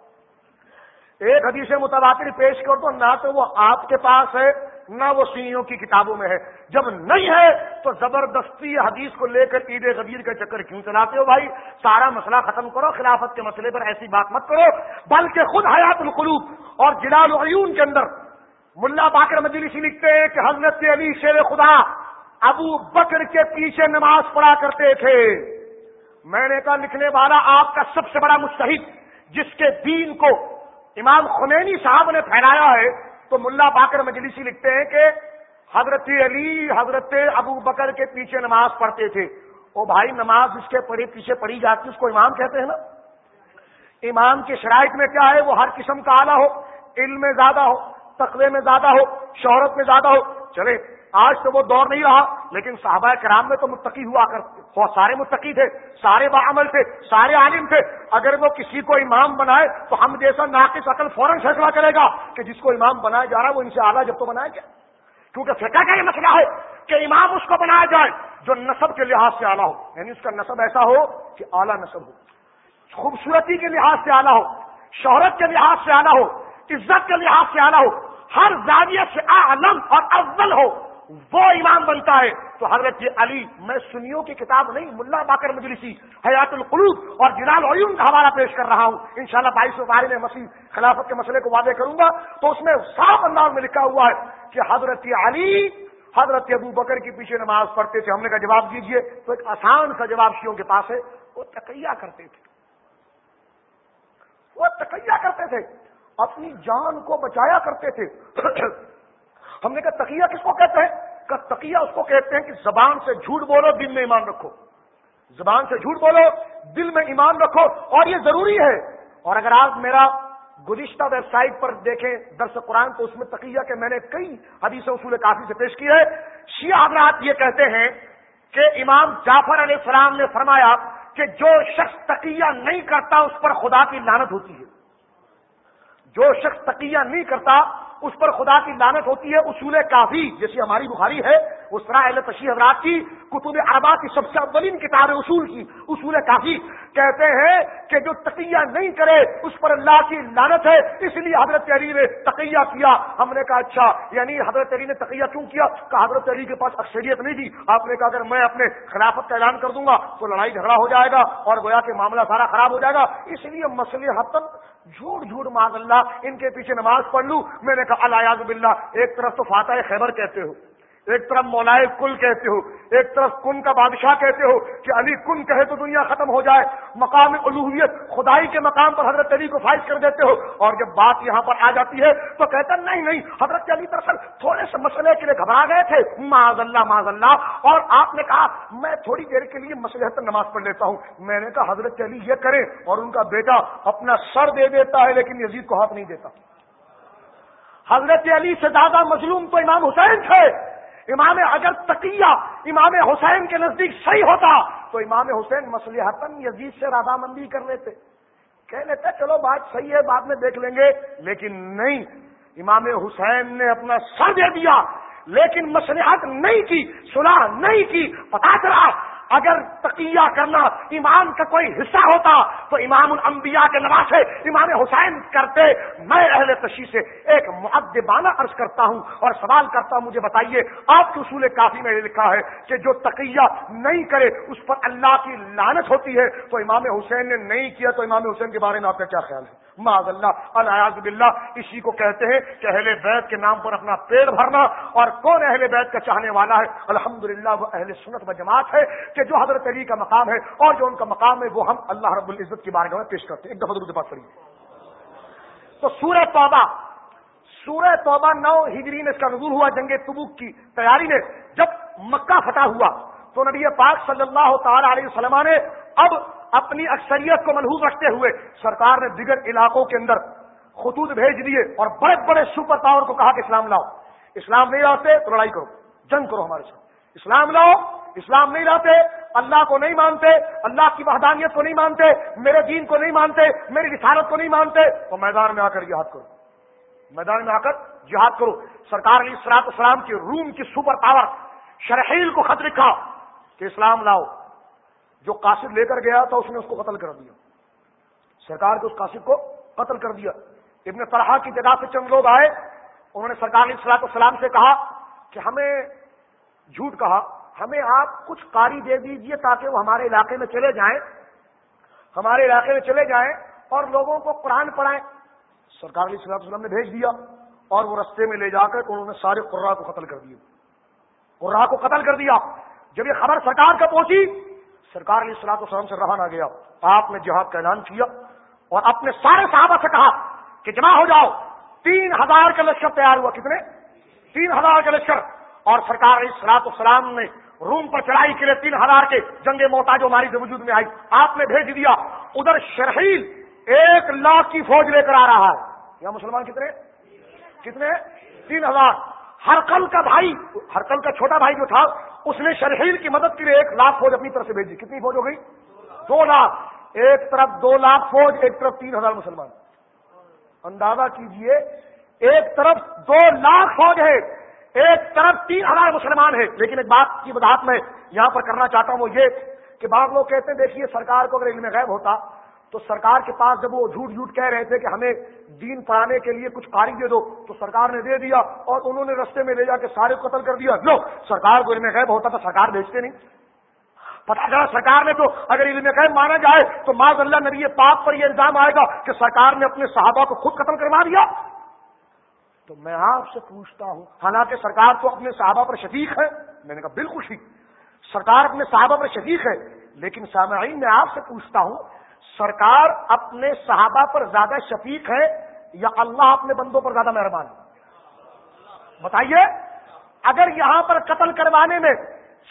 ایک حدیث متبادل پیش کر دو نہ تو وہ آپ کے پاس ہے، نہ وہ سیوں کی کتابوں میں ہے۔ جب نہیں ہے تو زبردستی حدیث کو لے کر عید غدیر کا چکر کیوں چلاتے ہو بھائی؟ سارا مسئلہ ختم کرو، خلافت کے مسئلے پر ایسی بات مت کرو، بلکہ خود حیات القلوب اور جلال العیون کے اندر ملا باقر مجلسی لکھتے ہیں کہ حضرت علی شیر خدا ابو بکر کے پیچھے نماز پڑھا کرتے تھے۔ میں نے کہا، لکھنے والا آپ کا سب سے بڑا مستحد جس کے دین کو امام خمینی صاحب نے پھیلایا ہے، تو ملا باقر مجلسی لکھتے ہیں کہ حضرت علی، حضرت ابو بکر کے پیچھے نماز پڑھتے تھے۔ او بھائی، نماز جس کے پڑھے، پیچھے پڑھی جاتی، اس کو امام کہتے ہیں نا؟ امام کے شرائط میں کیا ہے؟ وہ ہر قسم کا آلہ ہو، علم میں زیادہ ہو۔ تقوی میں زیادہ ہو، شہرت میں زیادہ ہو۔ چلے آج تو وہ دور نہیں رہا، لیکن صحابہ کرام میں تو متقی ہوا کر سارے متقی تھے، سارے بعمل تھے، سارے عالم تھے۔ اگر وہ کسی کو امام بنائے تو ہم جیسا ناقص عقل فوراً فیصلہ کرے گا کہ جس کو امام بنایا جا رہا ہے، وہ ان سے اعلیٰ جب تو بنایا گیا کیونکہ فقہ کا یہ مسئلہ ہے کہ امام اس کو بنایا جائے جو نصب کے لحاظ سے اعلیٰ ہو۔ یعنی اس کا نصب ایسا ہو کہ اعلیٰ نصب ہو۔ خوبصورتی کے لحاظ سے اعلیٰ ہو، شہرت کے لحاظ سے اعلیٰ ہو، عزت کے لحاظ سے اعلیٰ ہو۔ ہر زاویہ سے عالم اور اول ہو، وہ امام بنتا ہے۔ تو حضرت علی، میں سنیوں کی کتاب نہیں، ملا باقر مجلسی، حیات القلوب اور جلال عیون کا حوالہ پیش کر رہا ہوں۔ انشاءاللہ شاء اللہ بارے میں مسیح خلافت کے مسئلے کو واضح کروں گا۔ تو اس میں صاف انداز میں لکھا ہوا ہے کہ حضرت علی، حضرت ابو بکر کے پیچھے نماز پڑھتے تھے۔ ہم نے کہا جواب دیجیے۔ تو ایک آسان سا جواب شیوں کے پاس ہے۔ وہ تقیہ کرتے تھے۔ وہ تقیہ کرتے تھے۔ اپنی جان کو بچایا کرتے تھے۔ ہم نے کہا، تقیہ کس کو کہتے ہیں؟ کہ تقیہ اس کو کہتے ہیں کہ زبان سے جھوٹ بولو، دل میں ایمان رکھو۔ زبان سے جھوٹ بولو، دل میں ایمان رکھو۔ اور یہ ضروری ہے۔ اور اگر آپ میرا گزشتہ ویب سائٹ پر دیکھیں، درس قرآن، تو اس میں تقیہ کے میں نے کئی حدیث اصول کافی سے پیش کی ہے شیعہ حضرات یہ کہتے ہیں کہ امام جعفر علیہ السلام نے فرمایا کہ جو شخص تقیہ نہیں کرتا، اس پر خدا کی لانت ہوتی ہے۔ جو شخص تقیہ نہیں کرتا، اس پر خدا کی لانت ہوتی ہے، اصول کافی جیسی ہماری بخاری ہے اس اہل تشیح حضرات کی، کتب اربا کی سب سے اولین کتاب اصول کی۔ اصول کافی۔ کہتے ہیں کہ جو تقیہ نہیں کرے، اس پر اللہ کی لانت ہے۔ اس لیے حضرت علی نے تقیہ کیا۔ ہم نے کہا اچھا یعنی حضرت علی نے تقیہ کیوں کیا؟ کہ حضرت علی کے پاس اکثریت نہیں تھی۔ آپ نے کہا، اگر میں اپنے خلافت کا اعلان کر دوں گا، تو لڑائی جھگڑا ہو جائے گا اور گویا کہ معاملہ سارا خراب ہو جائے گا۔ اس لیے مسئلے حتم جھوٹ جھوٹ ماض اللہ، ان کے پیچھے نماز پڑھ لوں۔ میں نے کہا اللہ باللہ، ایک طرف تو فاتح خیبر کہتے ہو۔ ایک طرف مولائے کل کہتے ہو، ایک طرف کن کا بادشاہ کہتے ہو کہ علی کن کہے تو دنیا ختم ہو جائے۔ مقام الوحیت خدائی کے مقام پر حضرت علی کو فائز کر دیتے ہو۔ اور جب بات یہاں پر آ جاتی ہے تو کہتا نہیں نہیں، حضرت علی دراصل تھوڑے سے مسئلے کے لیے گھبرا گئے تھے۔ معذ اللہ معذ اللہ اور آپ نے کہا، میں تھوڑی دیر کے لیے مسئلے نماز پڑھ لیتا ہوں۔ میں نے کہا، حضرت علی یہ کریں اور ان کا بیٹا اپنا سر دے دیتا ہے، لیکن یزید کو ہاتھ نہیں دیتا۔ حضرت علی سے زیادہ مظلوم تو امام حسین تھے۔ امام اگر تقیہ امام حسین کے نزدیک صحیح ہوتا تو امام حسین مسلحتن یزید سے رضامندی کر لیتے۔ کہہ لیتے، چلو بات صحیح ہے، بعد میں دیکھ لیں گے۔ لیکن نہیں، امام حسین نے اپنا سر دے دیا، لیکن مسلحت نہیں کی، صلاح نہیں کی۔ پتا چلا، اگر تقیہ کرنا ایمان کا کوئی حصہ ہوتا تو امام الانبیاء کے نواسے امام حسین کرتے میں اہل تشیح سے ایک معدبانہ عرض کرتا ہوں اور سوال کرتا ہوں، مجھے بتائیے، آپ کے اصول کافی میں لکھا ہے کہ جو تقیہ نہیں کرے، اس پر اللہ کی لانت ہوتی ہے۔ تو امام حسین نے نہیں کیا، تو امام حسین کے بارے میں آپ کا کیا خیال ہے؟ معذ اللہ الیاز باللہ، اسی کو کہتے ہیں کہ اہل بیت کے نام پر اپنا پیڑ بھرنا اور کون اہل بیت کا چاہنے والا ہے؟ الحمدللہ، وہ اہل سنت و جماعت ہے کہ جو حضرت علی کا مقام ہے اور جو ان کا مقام ہے، وہ ہم اللہ رب العزت کی بارگاہ میں پیش کرتے ہیں۔ ایک دفعہ بات کریے تو سورہ توبہ سورہ توبہ نو ہجری میں اس کا نظور ہوا، جنگ تبوک کی تیاری میں جب مکہ فتح ہوا تو نبی پاک صلی اللہ تعالی علیہ وسلم نے اب اپنی اکثریت کو ملحوظ رکھتے ہوئے سرکار نے دیگر علاقوں کے اندر خطوط بھیج دیے اور بڑے بڑے سپر پاور کو کہا کہ اسلام لاؤ۔ اسلام نہیں لاتے تو لڑائی کرو۔ جنگ کرو ہمارے ساتھ۔ اسلام لاؤ، اسلام نہیں لاتے، اللہ کو نہیں مانتے، اللہ کی وحدانیت کو نہیں مانتے، میرے دین کو نہیں مانتے، میری رسالت کو نہیں مانتے، تو میدان میں آ کر جہاد کرو۔ میدان میں آ کر جہاد کرو۔ سرکار علی سلاط اسلام کی روم کی سپر پاور شرحیل کو خط لکھا کہ اسلام لاؤ۔ جو قاصد لے کر گیا تھا اس نے اس کو قتل کر دیا۔ سرکار کے اس قاصد کو قتل کر دیا۔ ابن طرح کی جگہ سے چند لوگ آئے۔ انہوں نے سرکار علیہ السلاط السلام سے کہا کہ ہمیں جھوٹ کہا، ہمیں آپ کچھ قاری دے دیجیے تاکہ وہ ہمارے علاقے میں چلے جائیں۔ ہمارے علاقے میں چلے جائیں اور لوگوں کو قرآن پڑھائیں۔ سرکار علیہ السلام وسلم نے بھیج دیا اور وہ رستے میں لے جا کر انہوں نے سارے قرا کو قتل کر دیا۔ قرا کو قتل کر دیا۔ جب یہ خبر سرکار کا پہنچی سرکار علیہ السلاط وسلم سے رہا نہ گیا، آپ نے جہاد کا اعلان کیا اور اپنے سارے صحابہ سے کہا کہ جمع ہو جاؤ، تین ہزار کا لشکر تیار ہوا۔ کتنے؟ تین ہزار کا لشکر۔ اور سرکار علیہ السلاط السلام نے روم پر چڑھائی کے لیے تین ہزار کے جنگ موتا جو ہماری وجود میں آئی۔ آپ نے بھیج دیا۔ ادھر شرحیل ایک لاکھ کی فوج لے کر آ رہا ہے۔ یا مسلمان کتنے؟ کتنے؟ تین ہزار۔ ہرکل کا بھائی، ہرکل کا چھوٹا بھائی جو تھا اس نے شرحیل کی مدد کے لیے ایک لاکھ فوج اپنی طرف سے بھیجی۔ کتنی فوج ہو گئی؟ دو لاکھ۔ ایک طرف دو لاکھ فوج، ایک طرف تین ہزار مسلمان۔ اندازہ کیجیے، ایک طرف دو لاکھ فوج ہے، ایک طرف تین ہزار مسلمان ہیں لیکن ایک بات کی وضاحت میں یہاں پر کرنا چاہتا ہوں وہ یہ کہ بعض لوگ کہتے ہیں، دیکھیے، سرکار کو اگر علم غیب ہوتا تو سرکار کے پاس جب وہ جھوٹ جھوٹ کہہ رہے تھے کہ ہمیں دین پڑھانے کے لیے کچھ قاری دے دو، تو سرکار نے دے دیا اور انہوں نے رستے میں لے جا کے سارے قتل کر دیا۔ لو، سرکار کو علم غیب ہوتا تھا، سرکار بھیجتے نہیں۔ پتا چلا سرکار نے تو اگر علم غیب مانا جائے تو معذ اللہ نبی پاک پر یہ الزام آئے گا کہ سرکار نے اپنے صحابہ کو خود قتل کروا دیا۔ تو میں آپ سے پوچھتا ہوں، حالانکہ سرکار تو اپنے صحابہ پر شفیق ہے۔ میں نے کہا بالکل ٹھیک سرکار اپنے صحابہ پر شفیق ہے، لیکن سامعین، میں آپ سے پوچھتا ہوں سرکار اپنے صحابہ پر زیادہ شفیق ہے یا اللہ اپنے بندوں پر زیادہ مہربان ہے؟ بتائیے، اگر یہاں پر قتل کروانے میں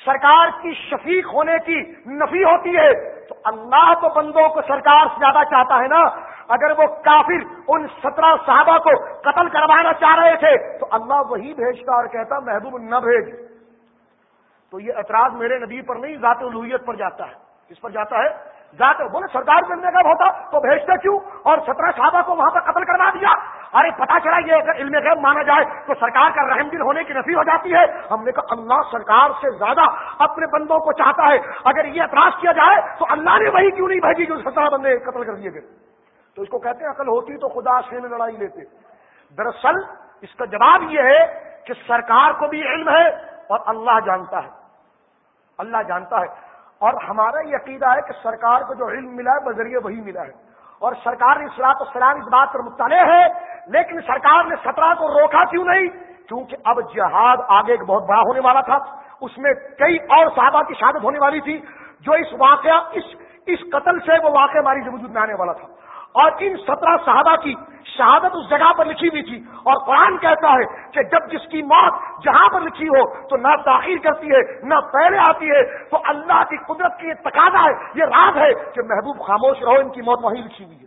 سرکار کی شفیق ہونے کی نفی ہوتی ہے، تو اللہ تو بندوں کو سرکار سے زیادہ چاہتا ہے نا۔ اگر وہ کافر ان سترہ صحابہ کو قتل کروانا چاہ رہے تھے، تو اللہ وہی بھیجتا اور کہتا، محبوب نہ بھیج۔ تو یہ اعتراض میرے نبی پر نہیں، ذات الوحیت پر جاتا ہے۔ کس پر جاتا ہے؟ ذات بولے سرکار کے اندر ہوتا تو بھیجتے کیوں؟ اور سترہ صحابہ کو وہاں پر قتل کروا دیا۔ ارے پتا چلا یہ اگر علم غیب مانا جائے تو سرکار کا رحم دل ہونے کی نفی ہو جاتی ہے۔ ہم نے کہا اللہ سرکار سے زیادہ اپنے بندوں کو چاہتا ہے۔ اگر یہ اعتراض کیا جائے تو اللہ نے وہی کیوں نہیں بھیجی جو سترہ بندے قتل کر دیے گئے۔ تو اس کو کہتے ہیں عقل ہوتی تو خدا سے میں لڑائی لیتے۔ دراصل اس کا جواب یہ ہے کہ سرکار کو بھی علم ہے اور اللہ جانتا ہے۔ اللہ جانتا ہے۔ اور ہمارا یہ عقیدہ ہے کہ سرکار کو جو علم ملا ہے، بذریعہ وہی ملا ہے۔ اور سرکار نے اصلاح السلام اس بات پر مطالعہ ہے، لیکن سرکار نے سترہ کو روکا کیوں نہیں؟ کیونکہ اب جہاد آگے ایک بہت بڑا ہونے والا تھا۔ اس میں کئی اور صحابہ کی شہادت ہونے والی تھی، جو اس واقعہ، اس اس قتل سے وہ واقعہ ہماری وجود میں آنے والا تھا۔ اور ان سترہ صحابہ کی شہادت اس جگہ پر لکھی ہوئی تھی۔ اور قرآن کہتا ہے کہ جب جس کی موت جہاں پر لکھی ہو تو نہ تاخیر کرتی ہے، نہ پہلے آتی ہے۔ تو اللہ کی قدرت کی تقاضا ہے، یہ راز ہے کہ محبوب خاموش رہو، ان کی موت وہیں لکھی ہوئی ہے۔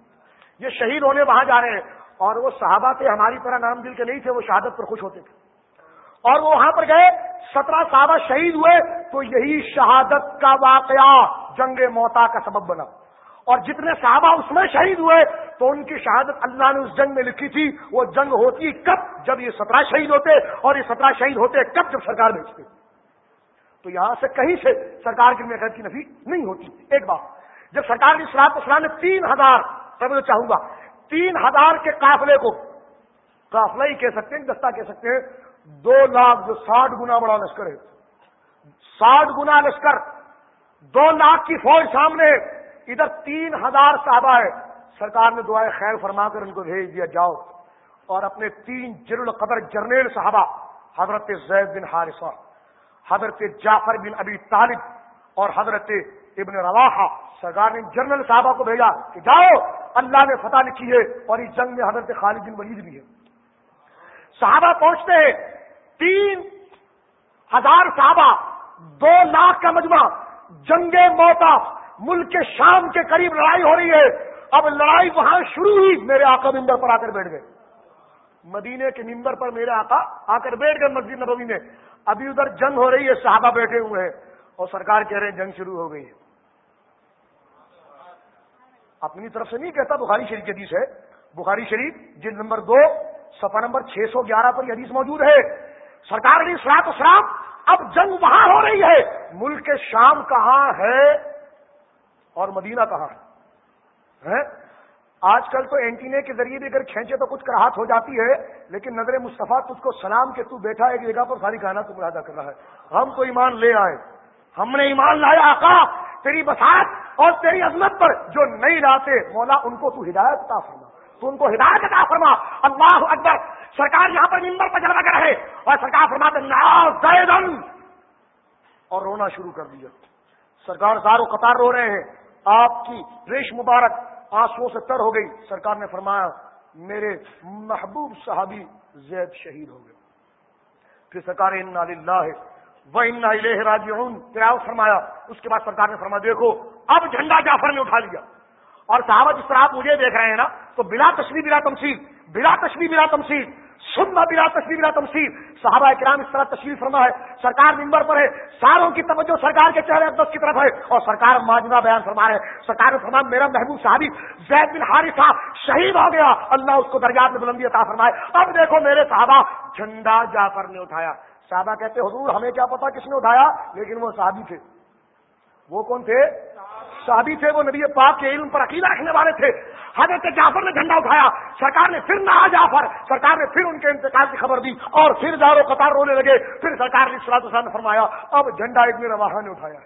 یہ شہید ہونے وہاں جا رہے ہیں۔ اور وہ صحابہ تھے، ہماری طرح نام دل کے نہیں تھے، وہ شہادت پر خوش ہوتے تھے۔ اور وہ وہاں پر گئے، سترہ صحابہ شہید ہوئے، تو یہی شہادت کا واقعہ جنگ موتا کا سبب بنا۔ اور جتنے صحابہ اس میں شہید ہوئے تو ان کی شہادت اللہ نے اس جنگ میں لکھی تھی، وہ جنگ ہوتی کب؟ جب یہ سترہ شہید ہوتے اور یہ سترہ شہید ہوتے کب جب سرکار بھیجتے تو یہاں سے کہیں سے سرکار کی محنت کی نفی نہیں ہوتی۔ ایک بات، جب سرکار کی سلاد اسلام نے تین ہزار، میں چاہوں گا، تین ہزار کے قافلے کو، قافلہ ہی کہہ سکتے ہیں، دستہ کہہ سکتے ہیں، دو لاکھ جو ساٹھ گنا بڑا لشکر ہے۔ ساٹھ گنا لشکر، دو لاکھ کی فوج سامنے ادھر تین ہزار صحابہ ہے سرکار نے دعائیں خیر فرما کر ان کو بھیج دیا، جاؤ۔ اور اپنے تین جر القدر جرنیل صحابہ، حضرت زید بن حارثہ، حضرت جعفر بن ابی طالب اور حضرت ابن رواحہ، سرکار نے جنرل صحابہ کو بھیجا کہ جاؤ، اللہ نے فتح لکھی ہے اور اس جنگ میں حضرت خالد بن ولید بھی ہے صحابہ پہنچتے ہیں۔ تین ہزار صحابہ، دو لاکھ کا مجمع، جنگ موتا ملک کے شام کے قریب لڑائی ہو رہی ہے۔ اب لڑائی وہاں شروع ہوئی۔ میرے آقا ممبر پر آ کر بیٹھ گئے۔ مدینے کے ممبر پر میرے آقا آ کر بیٹھ گئے مسجد نبوی میں۔ ابھی ادھر جنگ ہو رہی ہے، صحابہ بیٹھے ہوئے ہیں۔ اور سرکار کہہ رہے ہیں جنگ شروع ہو گئی ہے۔ اپنی طرف سے نہیں کہتا، بخاری شریف کی حدیث ہے۔ بخاری شریف جن نمبر دو سفا نمبر چھ سو گیارہ پر یہ حدیث موجود ہے۔ سرکار نے سراط اسلام اب جنگ وہاں ہو رہی ہے۔ ملک کے شام کہاں ہے؟ اور مدینہ کہاں ہے؟ آج کل تو اینٹینے کے ذریعے بھی اگر کھینچے تو کچھ کراہت ہو جاتی ہے، لیکن نظر مصطفیٰ تجھ کو سلام کے تو بیٹھا ایک جگہ پر ساری گانا تو مرادا کر رہا ہے۔ ہم تو ایمان لے آئے۔ ہم نے ایمان لایا، آقا! تیری بسات اور تیری عظمت پر جو نہیں لاتے، مولا ان کو تو ہدایت عطا فرما۔ تو ان کو ہدایت عطا فرما۔ اللہ اکبر! سرکار یہاں پر نمبر پر جلوا کر رہے اور سرکار فرماتے اور رونا شروع کر دیا۔ سرکار زارو قطار رو رہے ہیں۔ آپ کی ریش مبارک آنسو سے تر ہو گئی۔ سرکار نے فرمایا، میرے محبوب صحابی زید شہید ہو گئے۔ پھر سرکار ان ہے وہ ان راجعون۔ تیراؤ فرمایا، اس کے بعد سرکار نے فرمایا، دیکھو، اب جھنڈا جعفر نے اٹھا لیا۔ اور صحابہ جس طرح آپ مجھے دیکھ رہے ہیں نا، تو بلا تشریح، بلا تمسیل بلا تشریح بلا تمسیل سننا بلا تشریح بلا تمسیل صحابہ کرام اس طرح تشریف فرما ہے، سرکار ممبر پر ہے، ساروں کی توجہ سرکار کے چہرے اقدس کی طرف ہے۔ اور سرکار ماجنا بیان فرما ہے سرکار فرما میرا محبوب صحابی زید بن حاری تھا شہید ہو گیا۔ اللہ اس کو دریات میں بلندی عطا فرمائے۔ اب دیکھو میرے صحابہ، جھنڈا جعفر نے اٹھایا۔ صحابہ کہتے حضور، ہمیں کیا پتا کس نے اٹھایا؟ لیکن وہ صحابی تھے۔ وہ کون تھے؟ صحابی تھے، وہ نبی پاک کے علم پر عقیدہ رکھنے والے تھے۔ حضرت جعفر نے جھنڈا اٹھایا، سرکار نے پھر نہ جعفر، سرکار نے پھر ان کے انتقال کی خبر دی اور پھر دارو قطار رونے لگے۔ پھر سرکار نے سلاد نے فرمایا، اب جھنڈا ابن رواحہ نے اٹھایا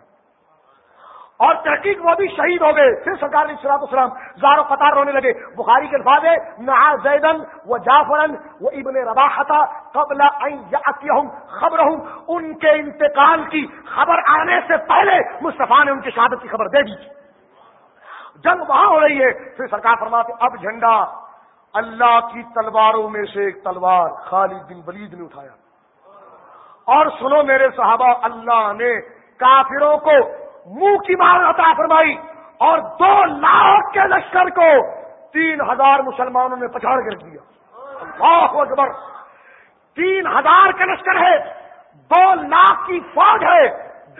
اور تحقیق وہ بھی شہید ہو گئے۔ پھر سرکار علیہ السلام اسلام زارو قطار رونے لگے۔ بخاری کے الفاظ نہ زیدن وہ جعفرن وہ ابن رباحتا قبل خبر ہوں ان کے انتقال کی خبر آنے سے پہلے مصطفیٰ نے ان کی شہادت کی خبر دے دی۔ جنگ وہاں ہو رہی ہے۔ پھر سرکار فرماتے اب جھنڈا۔ اللہ کی تلواروں میں سے ایک تلوار خالد بن ولید نے اٹھایا۔ اور سنو میرے صحابہ، اللہ نے کافروں کو منہ کی مار عطا فرمائی اور دو لاکھ کے لشکر کو تین ہزار مسلمانوں نے پچھاڑ کر دیا۔ اللہ اکبر۔ تین ہزار کا لشکر ہے دو لاکھ کی فوج ہے،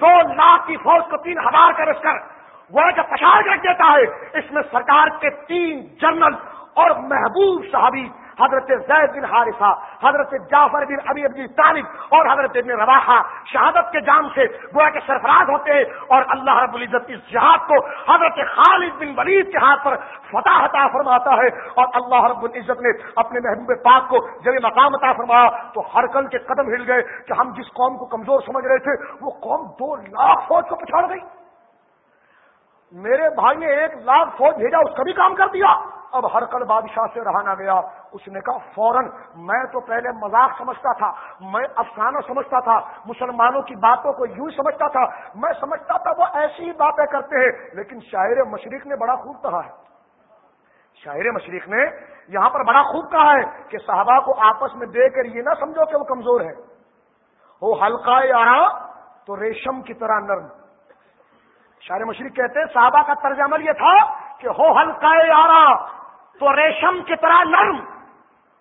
دو لاکھ کی فوج کو تین ہزار کا لشکر۔ وہ جب پچھاڑ کر دیتا ہے، اس میں سرکار کے تین جنرل اور محبوب صحابی حضرت زید بن حارثہ، حضرت جعفر بن ابی ابی طالب اور حضرت ابن رواحہ شہادت کے جام سے گویا کے سرفراز ہوتے ہیں اور اللہ رب العزت اس جہاد کو حضرت خالد بن ولید کے ہاتھ پر فتح عطا فرماتا ہے اور اللہ رب العزت نے اپنے محبوب پاک کو جب مقام عطا فرمایا تو ہر کل کے قدم ہل گئے کہ ہم جس قوم کو کمزور سمجھ رہے تھے وہ قوم دو لاکھ فوج کو پچھاڑ گئی۔ میرے بھائی نے ایک لاکھ فوج بھیجا، اس کا بھی کام کر دیا۔ اب ہر کل بادشاہ سے رہا نہ گیا۔ اس نے کہا، فوراً میں تو پہلے مذاق سمجھتا تھا، میں افسانہ سمجھتا تھا، مسلمانوں کی باتوں کو یوں سمجھتا تھا۔ میں سمجھتا تھا وہ ایسی ہی باتیں کرتے ہیں، لیکن شاعر مشرق نے بڑا خوب کہا ہے۔ شاعر مشرق نے یہاں پر بڑا خوب کہا ہے کہ صحابہ کو آپس میں دے کر یہ نہ سمجھو کہ وہ کمزور ہے۔ وہ ہلکا یا تو ریشم کی طرح نرم۔ شاعر مشرق کہتے ہیں، صحابہ کا طرز عمل یہ تھا کہ ہو ہلکا یارا تو ریشم کی طرح نرم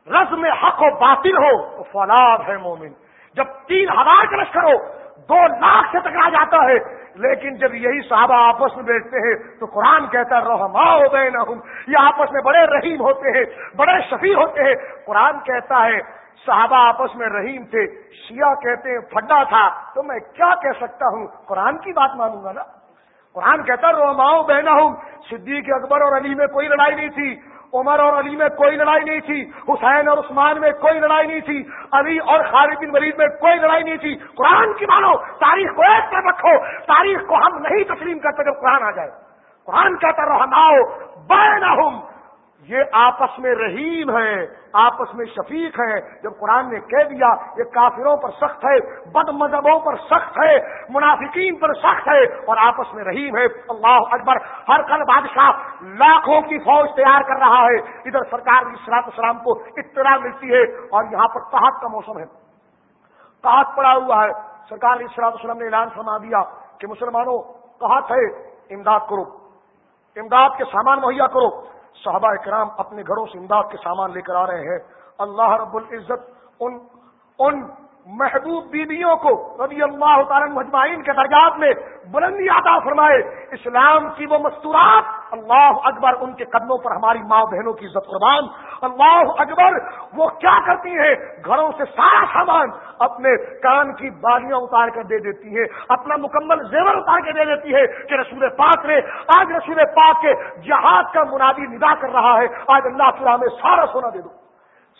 رز میں حق و باطل ہو، تو فولاد ہے مومن۔ جب تین ہزار کا لشکر ہو دو لاکھ سے ٹکرا جاتا ہے۔ لیکن جب یہی صحابہ آپس میں بیٹھتے ہیں، تو قرآن کہتا ہے رحما ہو گئے نہ یہ آپس میں بڑے رحیم ہوتے ہیں، بڑے شفیع ہوتے ہیں۔ قرآن کہتا ہے، صحابہ آپس میں رحیم تھے، شیعہ کہتے ہیں، پھڈا تھا۔ تو میں کیا کہہ سکتا ہوں؟ قرآن کی بات مانوں گا نا؟ قرآن کہتا روماؤ بہنا ہوں صدیق اکبر اور علی میں کوئی لڑائی نہیں تھی، عمر اور علی میں کوئی لڑائی نہیں تھی، حسین اور عثمان میں کوئی لڑائی نہیں تھی، علی اور خالد بن ولید میں کوئی لڑائی نہیں تھی. قرآن کی مانو، تاریخ کو ایک پر رکھو، تاریخ کو ہم نہیں تسلیم کرتے جب قرآن آ جائے۔ قرآن کہتا رہناؤ ہوں یہ آپس میں رحیم ہے آپس میں شفیق ہے جب قرآن نے کہہ دیا، یہ کافروں پر سخت ہے، بد مذہبوں پر سخت ہے، منافقین پر سخت ہے اور آپس میں رحیم ہے۔ اللہ اکبر، ہر کل بادشاہ لاکھوں کی فوج تیار کر رہا ہے۔ ادھر سرکار اسرات السلام کو اطلاع ملتی ہے اور یہاں پر قحط کا موسم ہے۔ قحط پڑا ہوا ہے۔ سرکار اسرات السلام نے اعلان فرما دیا کہ مسلمانوں، قحط ہے، امداد کرو۔ امداد کے سامان مہیا کرو۔ صحابہ کرام اپنے گھروں سے امداد کے سامان لے کر آ رہے ہیں۔ اللہ رب العزت ان ان محبوب بیویوں کو رضی اللہ تعالیٰ مجمعین کے درجات میں بلندی عطا فرمائے۔ اسلام کی وہ مستورات، اللہ اکبر ان کے قدموں پر ہماری ماں بہنوں کی عزت قربان۔ اللہ اکبر، وہ کیا کرتی ہیں؟ گھروں سے سارا سامان اپنے کان کی بالیاں اتار کر دے دیتی ہے اپنا مکمل زیور اتار کے دے دیتی ہے کہ رسول پاک نے، آج رسول پاک کے جہاد کا منادی ندا کر رہا ہے۔ آج اللہ تعالیٰ میں سارا سونا دے دو۔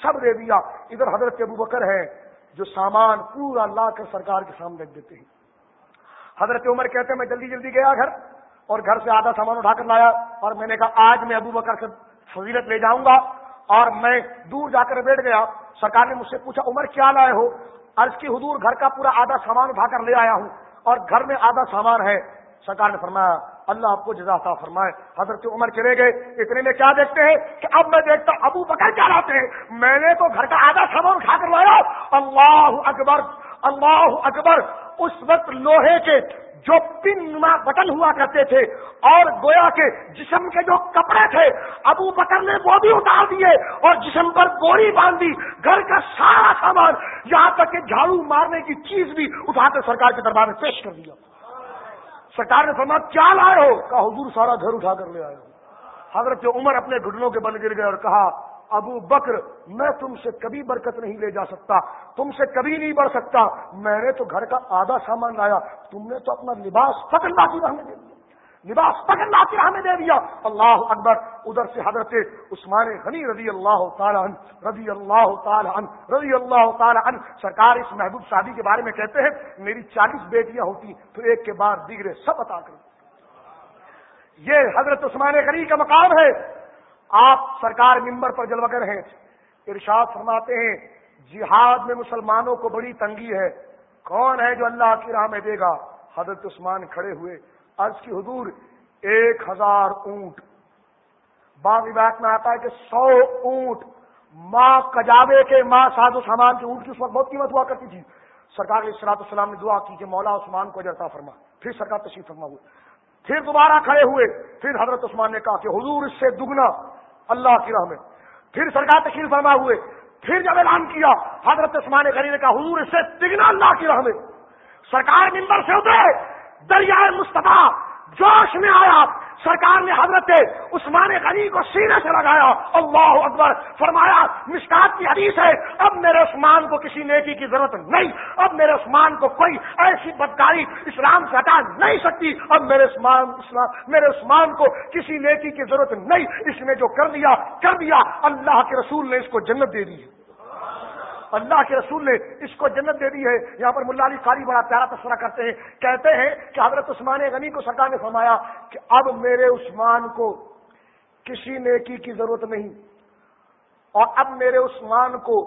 سب دے دیا۔ ادھر حضرت ابو بکر ہے جو سامان پورا لا کر سرکار کے سامنے رکھ دیتے ہیں۔ حضرت عمر کہتے ہیں، میں جلدی جلدی گیا گھر اور گھر سے آدھا سامان اٹھا کر لایا اور میں نے کہا، آج میں ابو بکر سے فضیلت لے جاؤں گا اور میں دور جا کر بیٹھ گیا۔ سرکار نے مجھ سے پوچھا، عمر، کیا لائے ہو؟ عرض کی، حضور گھر کا پورا آدھا سامان اٹھا کر لے آیا ہوں اور گھر میں آدھا سامان ہے۔ سرکار نے فرمایا اللہ آپ کو جزا فرمائے۔ حضرت عمر چلے گئے۔ اتنے میں کیا دیکھتے ہیں کہ اب میں دیکھتا ابو بکر کیا لاتے ہیں۔ میں نے تو گھر کا آدھا سامان اٹھا کر لایا اللہ اکبر اللہ اکبر۔ اس وقت لوہے کے جو پن نما بٹن ہوا کرتے تھے اور گویا کے جسم کے جو کپڑے تھے، ابو بکر نے وہ بھی اتار دیے اور جسم پر گولی باندھ دی گھر کا سارا سامان، یہاں تک کہ جھاڑو مارنے کی چیز بھی اٹھا کر سرکار کے دربار میں پیش کر دیا۔ سرکار نے فرمایا، کیا لائے ہو؟ کہا، حضور سارا گھر اٹھا کر لے آئے ہو۔ حضرت عمر اپنے گھٹنوں کے بل گر گئے اور کہا، ابو بکر، میں تم سے کبھی برکت نہیں لے جا سکتا، تم سے کبھی نہیں بڑھ سکتا۔ میں نے تو گھر کا آدھا سامان لایا، تم نے تو اپنا لباس فکر باقی رہنے دے دیا۔ لباس تک اللہ کی راہ میں دے دیا۔ اللہ اکبر۔ ادھر سے حضرت عثمان غنی رضی اللہ تعالیٰ عنہ، رضی اللہ تعالیٰ عنہ، رضی اللہ تعالیٰ عنہ۔ سرکار اس محبوب شادی کے بارے میں کہتے ہیں، میری چالیس بیٹیاں ہوتی، پھر ایک کے بعد دیگرے سب عطا کر یہ حضرت عثمان غنی کا مقام ہے۔ آپ سرکار ممبر پر جلوگر ہیں۔ ارشاد فرماتے ہیں، جہاد میں مسلمانوں کو بڑی تنگی ہے۔ کون ہے جو اللہ کی راہ میں دے گا؟ حضرت عثمان کھڑے ہوئے۔ عرض کی حضور، ایک ہزار اونٹ۔ بعض بات میں آتا ہے کہ سو اونٹ ماں کجاوے کے ماں ساز و سامان کے اونٹ کی اس وقت بہت قیمت ہوا کرتی تھی۔ سرکار اسرات السلام نے دعا کی کہ مولا عثمان کو اجرتا فرما۔ پھر سرکار تشریف فرما ہوئے۔ پھر دوبارہ کھڑے ہوئے۔ پھر حضرت عثمان نے کہا کہ حضور، اس سے دگنا اللہ کی راہ میں پھر سرکار تشریف فرما ہوئے۔ پھر جب اعلان کیا، حضرت عثمان غنی نے کہا، حضور، اس سے دگنا اللہ کی راہ میں سرکار ممبر سے اترے۔ دریائے مصطفیٰ، جوش میں آیا۔ سرکار نے حضرت عثمان غنی کو سینے سے لگایا۔ اللہ اکبر۔ فرمایا، مشکات کی حدیث ہے، اب میرے عثمان کو کسی نیکی کی ضرورت نہیں۔ اب میرے عثمان کو کوئی ایسی بدکاری اسلام سے ہٹا نہیں سکتی۔ اب میرے عثمان، اسلام، میرے عثمان کو کسی نیکی کی ضرورت نہیں۔ اس نے جو کر دیا کر دیا۔ اللہ کے رسول نے اس کو جنت دے دی۔ اللہ کے رسول نے اس کو جنت دے دی ہے۔ یہاں پر ملا علی قاری بڑا پیارا تصورہ کرتے ہیں۔ کہتے ہیں کہ حضرت عثمان غنی کو سرکار نے فرمایا کہ اب میرے عثمان کو کسی نیکی کی ضرورت نہیں۔ اور اب میرے عثمان کو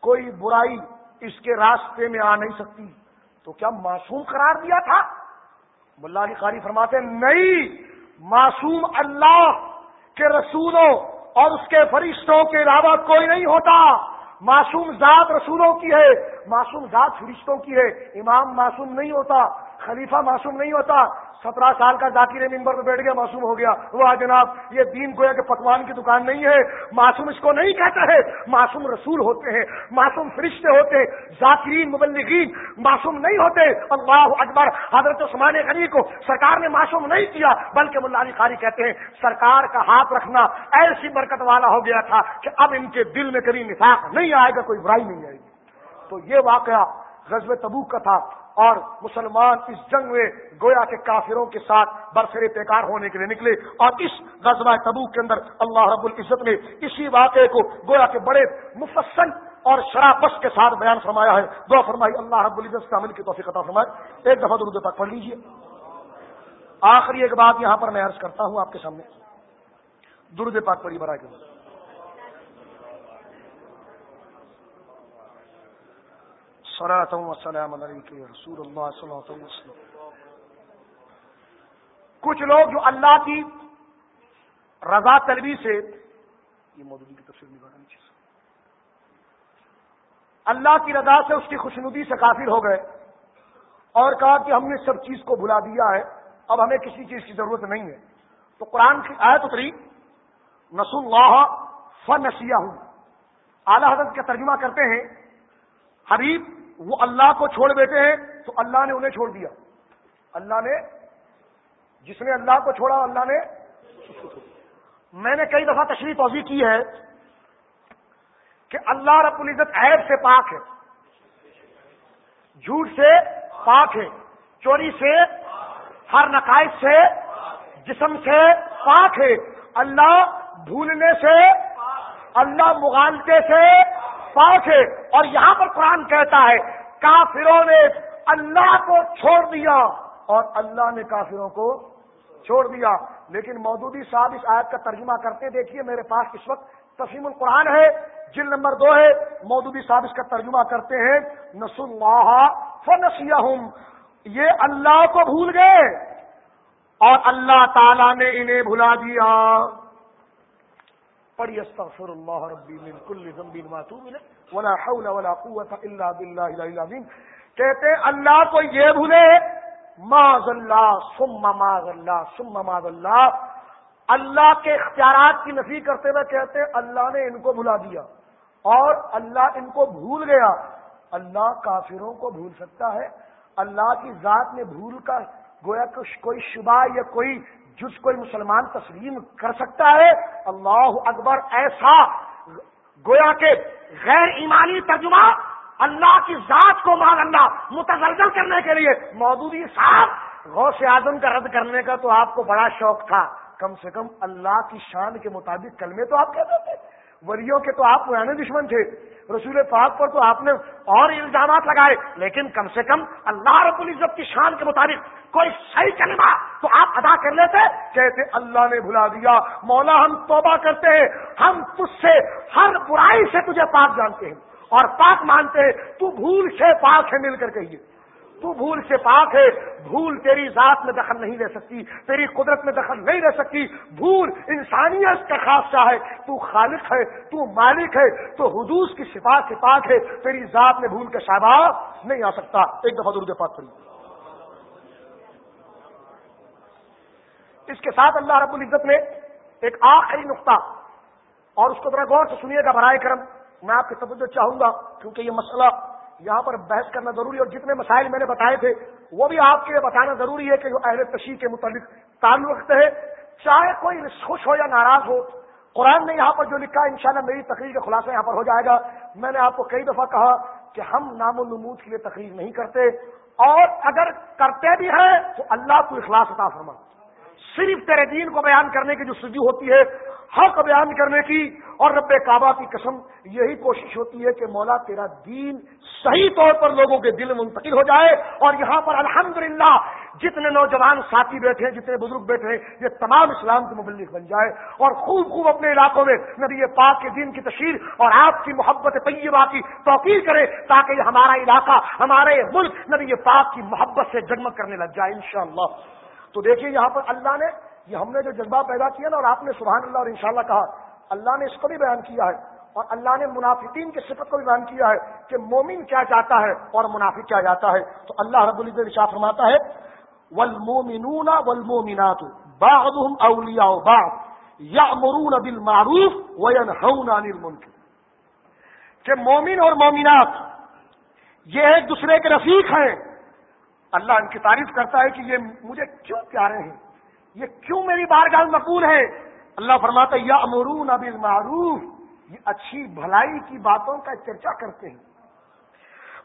کوئی برائی اس کے راستے میں آ نہیں سکتی۔ تو کیا معصوم قرار دیا تھا؟ ملا علی قاری فرماتے نہیں۔ معصوم اللہ کے رسولوں اور اس کے فرشتوں کے علاوہ کوئی نہیں ہوتا۔ معصوم ذات رسولوں کی ہے۔ معصوم ذات فرشتوں کی ہے، امام معصوم نہیں ہوتا، خلیفہ معصوم نہیں ہوتا، سترہ سال کا ذاکر ممبر پہ بیٹھ گیا، معصوم ہو گیا۔ وہ جناب، یہ دین گویا کے پکوان کی دکان نہیں ہے۔ معصوم اس کو نہیں کہتا ہے۔ معصوم رسول ہوتے ہیں، معصوم فرشتے ہوتے ہیں، ذاکرین، مبلغین معصوم نہیں ہوتے۔ اللہ اکبر، حضرت عثمان غنی کو سرکار نے معصوم نہیں کیا، بلکہ ملا علی خاری کہتے ہیں، سرکار کا ہاتھ رکھنا ایسی برکت والا ہو گیا تھا کہ اب ان کے دل میں کبھی نفاق نہیں آئے گا، کوئی برائی نہیں آئے گی۔ تو یہ واقعہ غزب تبوک کا تھا اور مسلمان اس جنگ میں گویا کے کافروں کے ساتھ برسرے پیکار ہونے کے لیے نکلے اور اس غزوہ تبوک کے اندر اللہ رب العزت نے اسی واقعے کو گویا کے بڑے مفصل اور شرابس کے ساتھ بیان فرمایا ہے۔ دعا فرمائی، اللہ رب العزت کا عمل کی توفیق عطا فرمائے۔ ایک دفعہ درود تک پڑھ لیجیے آخری ایک بات یہاں پر میں عرض کرتا ہوں آپ کے سامنے۔ درود پاک پڑی برائے کے وسلم رسول اللہ صلی اللہ علیہ وسلم۔ کچھ لوگ جو اللہ کی رضا طلبی سے یہ مودودی کی تفصیل نہیں چیز۔ اللہ کی رضا سے اس کی خوشنودی سے کافر ہو گئے اور کہا کہ ہم نے سب چیز کو بھلا دیا ہے، اب ہمیں کسی چیز کی ضرورت نہیں ہے۔ تو قرآن کی آیت اتری نسو اللہ فنسیہ ہوں اعلی حضرت کا ترجمہ کرتے ہیں، حبیب وہ اللہ کو چھوڑ بیٹھے ہیں، تو اللہ نے انہیں چھوڑ دیا۔ اللہ نے، جس نے اللہ کو چھوڑا، اللہ نے میں نے کئی دفعہ تشریح توضیع کی ہے کہ اللہ رب العزت عیب سے پاک ہے، جھوٹ سے پاک ہے، چوری سے، ہر نقائص سے، جسم سے پاک ہے۔ اللہ بھولنے سے، اللہ مغالطے سے پاک ہے اور یہاں پر قرآن کہتا ہے، کافروں نے اللہ کو چھوڑ دیا اور اللہ نے کافروں کو چھوڑ دیا۔ لیکن مودودی صاحب اس آیت کا ترجمہ کرتے دیکھیے، میرے پاس اس وقت تفیم القرآن ہے۔ جل نمبر دو ہے، مودودی صاحب اس کا ترجمہ کرتے ہیں۔ نس اللہ فنسیہ یہ اللہ کو بھول گئے اور اللہ تعالی نے انہیں بھلا دیا۔ پڑھی استغفر اللہ ربی من کل ذنب ما توب ولا حول ولا قوت الا بالله العلی العظیم کہتے اللہ کو یہ بھولے معذ اللہ ثم معذ اللہ ثم معذ اللہ اللہ کے اختیارات کی نفی کرتے ہوئے کہتے ہیں، اللہ نے ان کو بھلا دیا۔ اور اللہ ان کو بھول گیا۔ اللہ کافروں کو بھول سکتا ہے۔ اللہ کی ذات میں بھول کا گویا کوئی شبہ یا کوئی جس کوئی مسلمان تسلیم کر سکتا ہے، اللہ اکبر ایسا گویا کے غیر ایمانی ترجمہ اللہ کی ذات کو مان اللہ متزلزل کرنے کے لیے۔ مودودی صاحب، غوث اعظم کا رد کرنے کا تو آپ کو بڑا شوق تھا۔ کم سے کم اللہ کی شان کے مطابق کلمے تو آپ کہتے تھے۔ ولیوں کے تو آپ پرانے دشمن تھے۔ رسول پاک پر تو آپ نے اور الزامات لگائے، لیکن کم سے کم اللہ رب العزت کی شان کے مطابق کوئی صحیح کلمہ تو آپ ادا کر لیتے۔ کہتے، اللہ نے بھلا دیا، مولا ہم توبہ کرتے ہیں، ہم تجھ سے ہر برائی سے تجھے پاک جانتے ہیں اور پاک مانتے ہیں، تو بھول سے پاک ہے مل کر کہیے۔ تو بھول سے پاک ہے۔ بھول تیری ذات میں دخل نہیں رہ سکتی، تیری قدرت میں دخل نہیں رہ سکتی۔ بھول انسانیت کا خاصہ ہے۔ تو خالق ہے، تو مالک ہے، تو حدوث کی صفات سے پاک ہے۔ تیری ذات میں بھول کا شابہ نہیں آ سکتا۔ ایک دفعہ درد پاک کری اس کے ساتھ اللہ رب العزت نے ایک آخری نقطہ اور اس کو ذرا غور سے سنیے گا برائے کرم۔ میں آپ کی توجہ چاہوں گا، کیونکہ یہ مسئلہ یہاں پر بحث کرنا ضروری ہے اور جتنے مسائل میں نے بتائے تھے، وہ بھی آپ کے لیے بتانا ضروری ہے کہ جو اہل تشیح کے متعلق تعلق رکھتے ہیں، چاہے کوئی خوش ہو یا ناراض ہو، قرآن نے یہاں پر جو لکھا انشاءاللہ میری تقریر کا خلاصہ یہاں پر ہو جائے گا۔ میں نے آپ کو کئی دفعہ کہا کہ ہم نام و نمود کے لیے تقریر نہیں کرتے، اور اگر کرتے بھی ہیں تو اللہ کو اخلاص عطا فرما۔ صرف تیرے دین کو بیان کرنے کی جو سجو ہوتی ہے حق بیان کرنے کی اور رب کعبہ کی قسم یہی کوشش ہوتی ہے کہ مولا تیرا دین صحیح طور پر لوگوں کے دل منتقل ہو جائے اور یہاں پر الحمدللہ جتنے نوجوان ساتھی بیٹھے ہیں، جتنے بزرگ بیٹھے ہیں، یہ تمام اسلام کے مبلک بن جائے اور خوب خوب اپنے علاقوں میں نبی پاک کے دین کی تشہیر اور آپ کی محبت طیبہ کی توقیر کرے تاکہ یہ ہمارا علاقہ، ہمارے ملک نبی پاک کی محبت سے جگمگ کرنے لگ جائے انشاءاللہ۔ تو دیکھیے یہاں پر اللہ نے یہ ہم نے جو جذبہ پیدا کیا نا اور آپ نے سبحان اللہ اور انشاءاللہ کہا، اللہ نے اس کو بھی بیان کیا ہے اور اللہ نے منافقین کی صفت کو بھی بیان کیا ہے کہ مومن کیا چاہتا ہے اور منافق کیا جاتا ہے۔ تو اللہ رب العزت شاہ فرماتا ہے والمومنون والمومنات بعضهم اولیاء بعض یامرون بالمعروف وینهون عن المنکر کہ مومن اور مومنات یہ ایک دوسرے کے رفیق ہیں۔ اللہ ان کی تعریف کرتا ہے کہ یہ مجھے کیوں پیارے ہیں؟ یہ کیوں میری بارگاہ مقبول ہے؟ اللہ فرماتا یا امرون اب معروف یہ اچھی بھلائی کی باتوں کا چرچا کرتے ہیں۔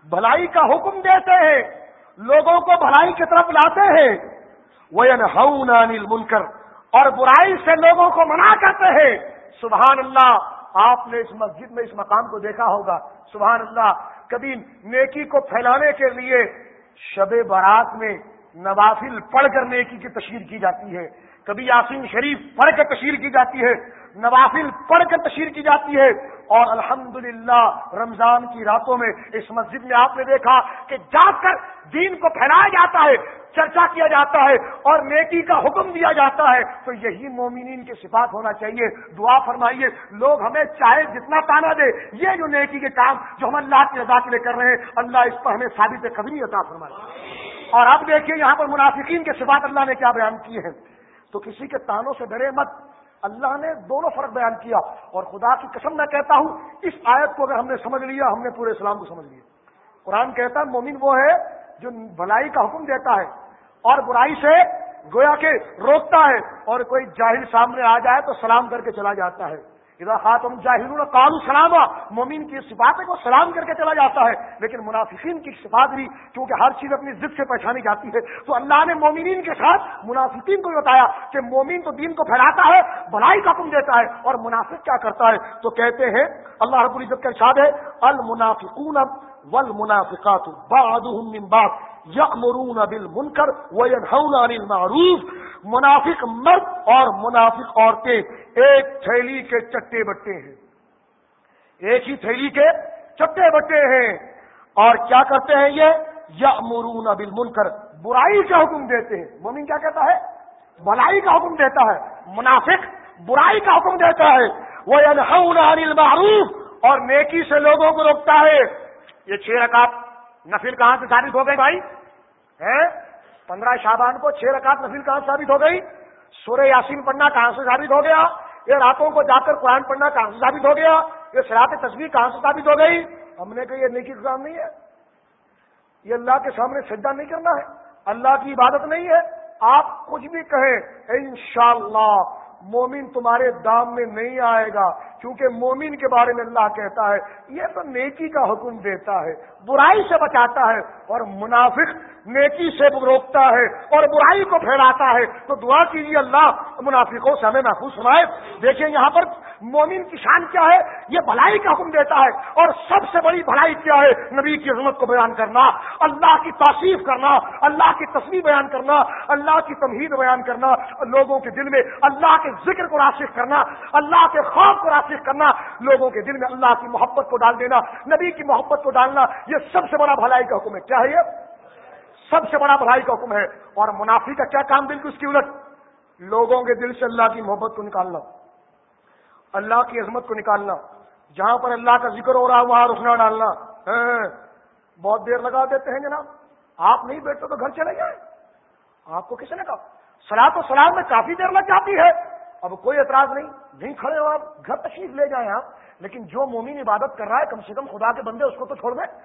بھلائی کا حکم دیتے ہیں، لوگوں کو بھلائی کی طرف لاتے ہیں۔ وہ انل منکر اور برائی سے لوگوں کو منع کرتے ہیں۔ سبحان اللہ، آپ نے اس مسجد میں اس مقام کو دیکھا ہوگا۔ سبحان اللہ، کبھی نیکی کو پھیلانے کے لیے شب برات میں نوافل پڑھ کر نیکی کی تشہیر کی جاتی ہے، کبھی یاسین شریف پڑھ کر تشہیر کی جاتی ہے، نوافل پڑھ کر تشہیر کی جاتی ہے اور الحمدللہ رمضان کی راتوں میں اس مسجد میں آپ نے دیکھا کہ جا کر دین کو پھیلایا جاتا ہے، چرچا کیا جاتا ہے اور نیکی کا حکم دیا جاتا ہے۔ تو یہی مومنین کے صفات ہونا چاہیے، دعا فرمائیے، لوگ ہمیں چاہے جتنا تانا دے، یہ جو نیکی کے کام جو ہم اللہ کی رضا کے لیے کر رہے ہیں، اللہ اس پر ہمیں ثابت قدمی عطا فرمائے۔ اور اب دیکھیے یہاں پر منافقین کے صفات اللہ نے کیا بیان کیے ہیں؟ تو کسی کے تانوں سے ڈرے مت۔ اللہ نے دونوں فرق بیان کیا۔ اور خدا کی قسم میں کہتا ہوں، اس آیت کو اگر ہم نے سمجھ لیا، ہم نے پورے اسلام کو سمجھ لیا۔ قرآن کہتا ہے، مومن وہ ہے جو بھلائی کا حکم دیتا ہے اور برائی سے گویا کے روکتا ہے اور کوئی جاہل سامنے آ جائے تو سلام کر کے چلا جاتا ہے۔ اذا خاتم جاہل کالو سلامہ مومن کی صفات ہے وہ سلام کر کے چلا جاتا ہے، لیکن منافقین کی صفات بھی کیونکہ ہر چیز اپنی ضد سے پہچانی جاتی ہے، تو اللہ نے مومنین کے ساتھ منافقین کو بتایا کہ مومن تو دین کو پھیلاتا ہے، بھلائی کا حکم دیتا ہے اور منافق کیا کرتا ہے؟ تو کہتے ہیں، اللہ رب العزت کا ارشاد ہے، المنافقون والمنافقات بعضهم من بعض۔ یامرون بالمنکر وینهون عن المعروف۔ منافق مرد اور منافق عورتیں ایک تھیلی کے چٹے بٹے ہیں۔ ایک ہی تھیلی کے چٹے بٹے ہیں۔ اور کیا کرتے ہیں یہ؟ یا مرون ابل منکر برائی کا حکم دیتے ہیں۔ مومن کیا کہتا ہے؟ بلائی کا حکم دیتا ہے۔ منافق برائی کا حکم دیتا ہے۔ وہ انل معروف اور نیکی سے لوگوں کو روکتا ہے۔ یہ چھ رکعت نفل کہاں سے ثابت ہو گئے بھائی؟ پندرہ شابان کو چھ رکعت نفل کہاں ثابت ہو گئی؟ سورہ یاسین پڑھنا کہاں سے ثابت ہو گیا؟ یہ راتوں کو جا کر قرآن پڑھنا کہاں سے ثابت ہو گیا؟ یہ سراط تصویر کہاں سے ثابت ہو گئی؟ ہم نے کہا یہ نیکی کام نہیں ہے۔ یہ اللہ کے سامنے سجدہ نہیں کرنا ہے۔ اللہ کی عبادت نہیں ہے۔ آپ کچھ بھی کہیں، انشاءاللہ مومن تمہارے دام میں نہیں آئے گا، کیونکہ مومن کے بارے میں اللہ کہتا ہے، یہ تو نیکی کا حکم دیتا ہے، برائی سے بچاتا ہے اور منافق نیکی سے روکتا ہے اور برائی کو پھیلاتا ہے، تو دعا کیجیے اللہ، منافقوں سے ہمیں محفوظ سنائے دیکھیں یہاں پر مومن کی شان کیا ہے؟ یہ بھلائی کا حکم دیتا ہے اور سب سے بڑی بھلائی کیا ہے؟ نبی کی عظمت کو بیان کرنا، اللہ کی توصیف کرنا، اللہ کی تصویر بیان کرنا، اللہ کی تمہید بیان کرنا، لوگوں کے دل میں اللہ کے ذکر کو راسخ کرنا، اللہ کے خوف کو راسخ کرنا، لوگوں کے دل میں اللہ کی محبت کو ڈال دینا، نبی کی محبت کو ڈالنا، یہ سب سے بڑا بھلائی کا حکم ہے۔ کیا ہے یہ؟ سب سے بڑا بھلائی کا حکم ہے۔ اور منافی کا کیا کام دل کی اس کی الٹ؟ لوگوں کے دل سے اللہ کی محبت کو نکالنا۔ اللہ کی عظمت کو نکالنا۔ جہاں پر اللہ کا ذکر ہو رہا ہے، وہاں رکنا ڈالنا۔ ہاں، بہت دیر لگا دیتے ہیں جناب۔ آپ نہیں بیٹھتے تو گھر چلے جائیں۔ آپ کو کس نے کہا؟ سلاد تو سلاد میں کافی دیر لگ جاتی ہے۔ اب کوئی اعتراض نہیں نہیں کھڑے ہو آپ۔ گھر تشریف لے جائیں آپ۔ لیکن جو مومن عبادت کر رہا ہے، کم سے کم خدا کے بندے اس کو تو چھوڑ دیں۔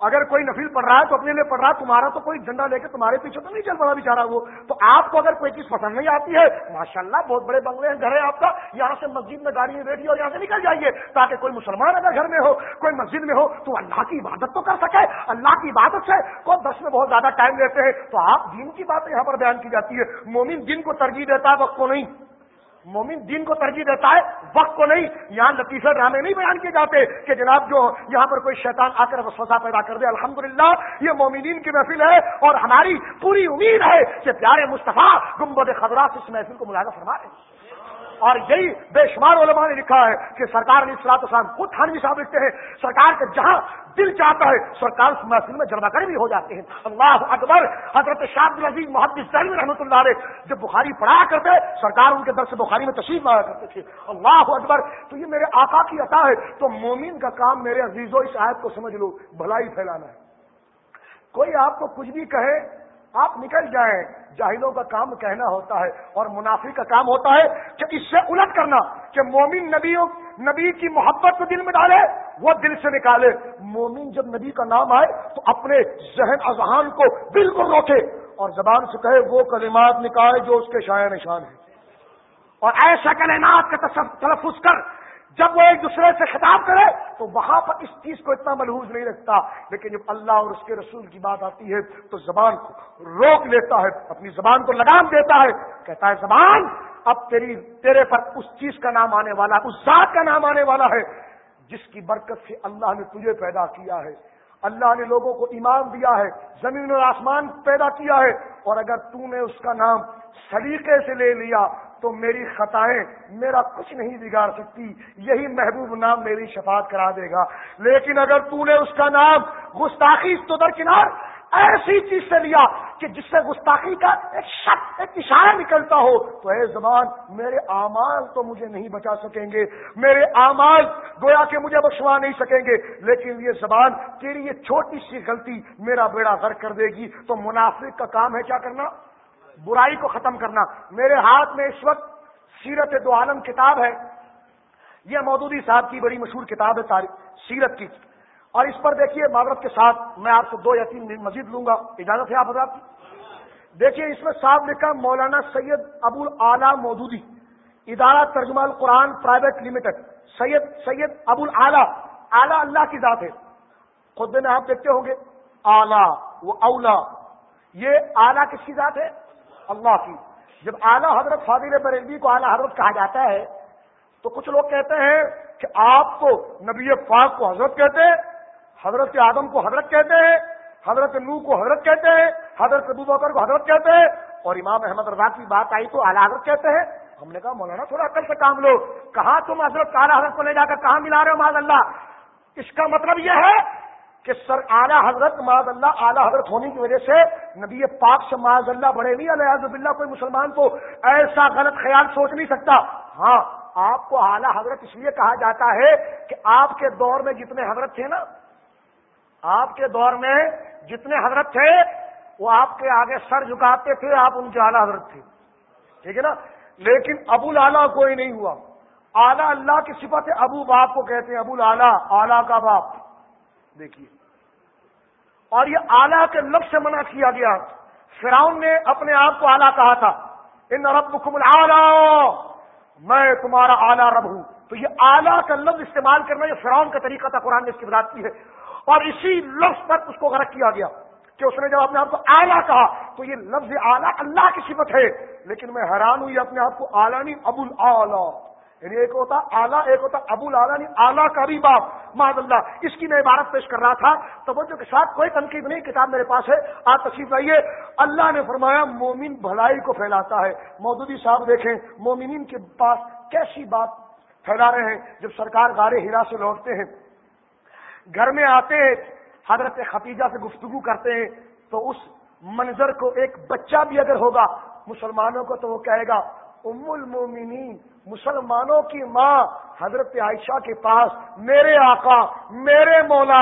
اگر کوئی نفیل پڑھ رہا ہے تو اپنے لیے پڑھ رہا ہے، تمہارا تو کوئی جھنڈا لے کے تمہارے پیچھے تو نہیں چل پڑا بےچارا وہ۔ تو آپ کو اگر کوئی چیز پسند نہیں آتی ہے ماشاء اللہ بہت بڑے بنگلے ہیں، گھر ہے آپ کا، یہاں سے مسجد میں گاڑی میں بیٹھی اور یہاں سے نکل جائیے، تاکہ کوئی مسلمان اگر گھر میں ہو، کوئی مسجد میں ہو، تو اللہ کی عبادت تو کر سکے، اللہ کی عبادت سے کوئی دس میں بہت زیادہ ٹائم لیتے ہیں۔ تو آپ دین کی بات یہاں پر بیان کی جاتی ہے مومن دن کو ترجیح دیتا ہے، وقت کو نہیں۔ مومن دین کو ترجیح دیتا ہے، وقت کو نہیں۔ یہاں لطیفہ ڈرامے نہیں بیان کیے جاتے کہ جناب جو یہاں پر کوئی شیطان آ کر وسوسہ پیدا کر دے، الحمدللہ، یہ مومنین کی محفل ہے اور ہماری پوری امید ہے کہ پیارے مصطفیٰ گمبد خبرات اس محفل کو ملاقہ فرما رہے ہیں۔ اور یہی بے شمار علماء نے لکھا ہے کہ سرکار علیہ السلاط اسلام خود تھانوی صاحب لکھتے ہیں، سرکار کے جہاں دل چاہتا ہے، سرکار اس محفل میں جمع کر بھی ہو جاتے ہیں۔ اللہ اکبر! حضرت شاہ العزیز محمد سلم رحمۃ اللہ علیہ جب بخاری پڑھا کرتے، سرکار ان کے در سے بخاری میں تشریف لایا کرتے تھے۔ اللہ اکبر! تو یہ میرے آقا کی عطا ہے، تو مومن کا کام میرے عزیزوں، اس آیت کو سمجھ لو، بھلائی پھیلانا ہے۔ کوئی آپ کو کچھ بھی کہے آپ نکل جائیں۔ جاہلوں کا کام کہنا ہوتا ہے اور منافع کا کام ہوتا ہے کہ اس سے الٹ کرنا کہ مومن نبیوں نبی کی محبت کو دل میں ڈالے، وہ دل سے نکالے۔ مومن جب نبی کا نام آئے تو اپنے ذہن اذہان کو بالکل روکے اور زبان سے کہے، وہ کلمات نکالے جو اس کے شاعر نشان ہے اور ایسا کلمات کا تلفظ کر جب وہ ایک دوسرے سے خطاب کرے تو وہاں پر اس چیز کو اتنا ملحوظ نہیں رکھتا، لیکن جب اللہ اور اس کے رسول کی بات آتی ہے تو زبان کو روک لیتا ہے، اپنی زبان کو لگام دیتا ہے، کہتا ہے، زبان، اب تیری، تیرے پر اس چیز کا نام آنے والا، اس ذات کا نام آنے والا ہے، جس کی برکت سے اللہ نے تجھے پیدا کیا ہے۔ اللہ نے لوگوں کو ایمان دیا ہے، زمین اور آسمان پیدا کیا ہے، اور اگر تو نے اس کا نام سلیقے سے لے لیا تو میری خطائیں میرا کچھ نہیں بگاڑ سکتی، یہی محبوب نام میری شفاعت کرا دے گا۔ لیکن اگر تو نے اس کا نام گستاخی تو درکنار ایسی چیز سے لیا کہ جس سے گستاخی کا ایک شک، ایک اشارہ نکلتا ہو، تو اے زبان، میرے اعمال تو مجھے نہیں بچا سکیں گے۔ میرے اعمال گویا کہ مجھے بخشوا نہیں سکیں گے، لیکن یہ زبان تیری یہ چھوٹی سی غلطی میرا بیڑا غر کر دے گی۔ تو منافق کا کام ہے کیا کرنا؟ برائی کو ختم کرنا۔ میرے ہاتھ میں اس وقت سیرت دو عالم کتاب ہے۔ یہ مودودی صاحب کی بڑی مشہور کتاب ہے سیرت کی۔ اور اس پر دیکھیے معذرت کے ساتھ میں آپ سے دو یا تین مزید لوں گا۔ اجازت ہے آپ حضرات کی؟ دیکھیے اس میں صاحب لکھا مولانا سید ابو اعلیٰ مودودی، ادارہ ترجمہ القرآن پرائیویٹ لمیٹڈ۔ سید سید ابو اعلیٰ اعلیٰ اللہ کی ذات ہے۔ خود میں آپ دیکھتے ہوں گے، اعلیٰ وہ اولا یہ اعلیٰ کس کی ذات ہے؟ اللہ کی۔ جب اعلیٰ حضرت فاضل بریلوی کو اعلیٰ حضرت کہا جاتا ہے، تو کچھ لوگ کہتے ہیں کہ آپ تو نبی پاک کو حضرت کہتے ہیں، حضرت آدم کو حضرت کہتے ہیں، حضرت نو کو حضرت کہتے ہیں، حضرت ابو بکر کو حضرت کہتے ہیں، اور امام احمد رضا کی بات آئی تو اعلیٰ حضرت کہتے ہیں۔ ہم نے کہا، مولانا تھوڑا عقل سے کام لو۔ کہاں تم حضرت اعلیٰ حضرت کو لے جا کر کہاں ملا رہے ہو معذ اللہ؟ اس کا مطلب یہ ہے کہ سر اعلیٰ حضرت معذ اللہ، اعلیٰ حضرت ہونے کی وجہ سے نبی پاک سے معذ اللہ بڑے نہیں علیہ اللہ کوئی مسلمان تو ایسا غلط خیال سوچ نہیں سکتا۔ ہاں آپ کو اعلیٰ حضرت اس لیے کہا جاتا ہے کہ آپ کے دور میں جتنے حضرت تھے نا، آپ کے دور میں جتنے حضرت تھے، وہ آپ کے آگے سر جھکاتے تھے، آپ ان کے اعلیٰ حضرت تھے۔ ٹھیک ہے نا؟ لیکن ابو لالا کوئی نہیں ہوا۔ اعلیٰ اللہ کی صفت ابو باپ کو کہتے ہیں، ابو لالا، اعلیٰ کا باپ۔ دیکھیے۔ اور یہ اعلیٰ کے لفظ سے منع کیا گیا۔ فراؤن نے اپنے آپ کو اعلیٰ کہا تھا۔ ان رب حکم میں تمہارا اعلیٰ رب ہوں۔ تو یہ اعلیٰ کا لفظ استعمال کرنا یہ فراؤن کا طریقہ تھا، قرآن نے اس کی بات کی ہے۔ اور اسی لفظ پر اس کو غرق کیا گیا کہ اس نے جب اپنے آپ کو اعلیٰ کہا، تو یہ لفظ اعلیٰ اللہ کی صفت ہے۔ لیکن میں حیران ہوں، یہ اپنے آپ کو اعلیٰ نہیں ابو العلیٰ یعنی ایک ہوتا اعلیٰ ایک ہوتا ابو العلیٰ یعنی نہیں اعلیٰ کا بھی باپ معذ اللہ اس کی میں عبارت پیش کر رہا تھا۔ توجہ کے ساتھ، کوئی تنقید نہیں، کتاب میرے پاس ہے۔ آپ تشریف آئیے اللہ نے فرمایا، مومن بھلائی کو پھیلاتا ہے۔ مودودی صاحب دیکھیں، مومنین کے پاس کیسی بات پھیلا رہے ہیں جب سرکار غار ہیرا سے لوٹتے ہیں۔ گھر میں آتے ہیں، حضرت ختیجہ سے گفتگو کرتے ہیں۔ تو اس منظر کو ایک بچہ بھی اگر ہوگا، مسلمانوں کو تو وہ کہے گا ام المومنین، مسلمانوں کی ماں حضرت عائشہ کے پاس، میرے آقا، میرے مولا،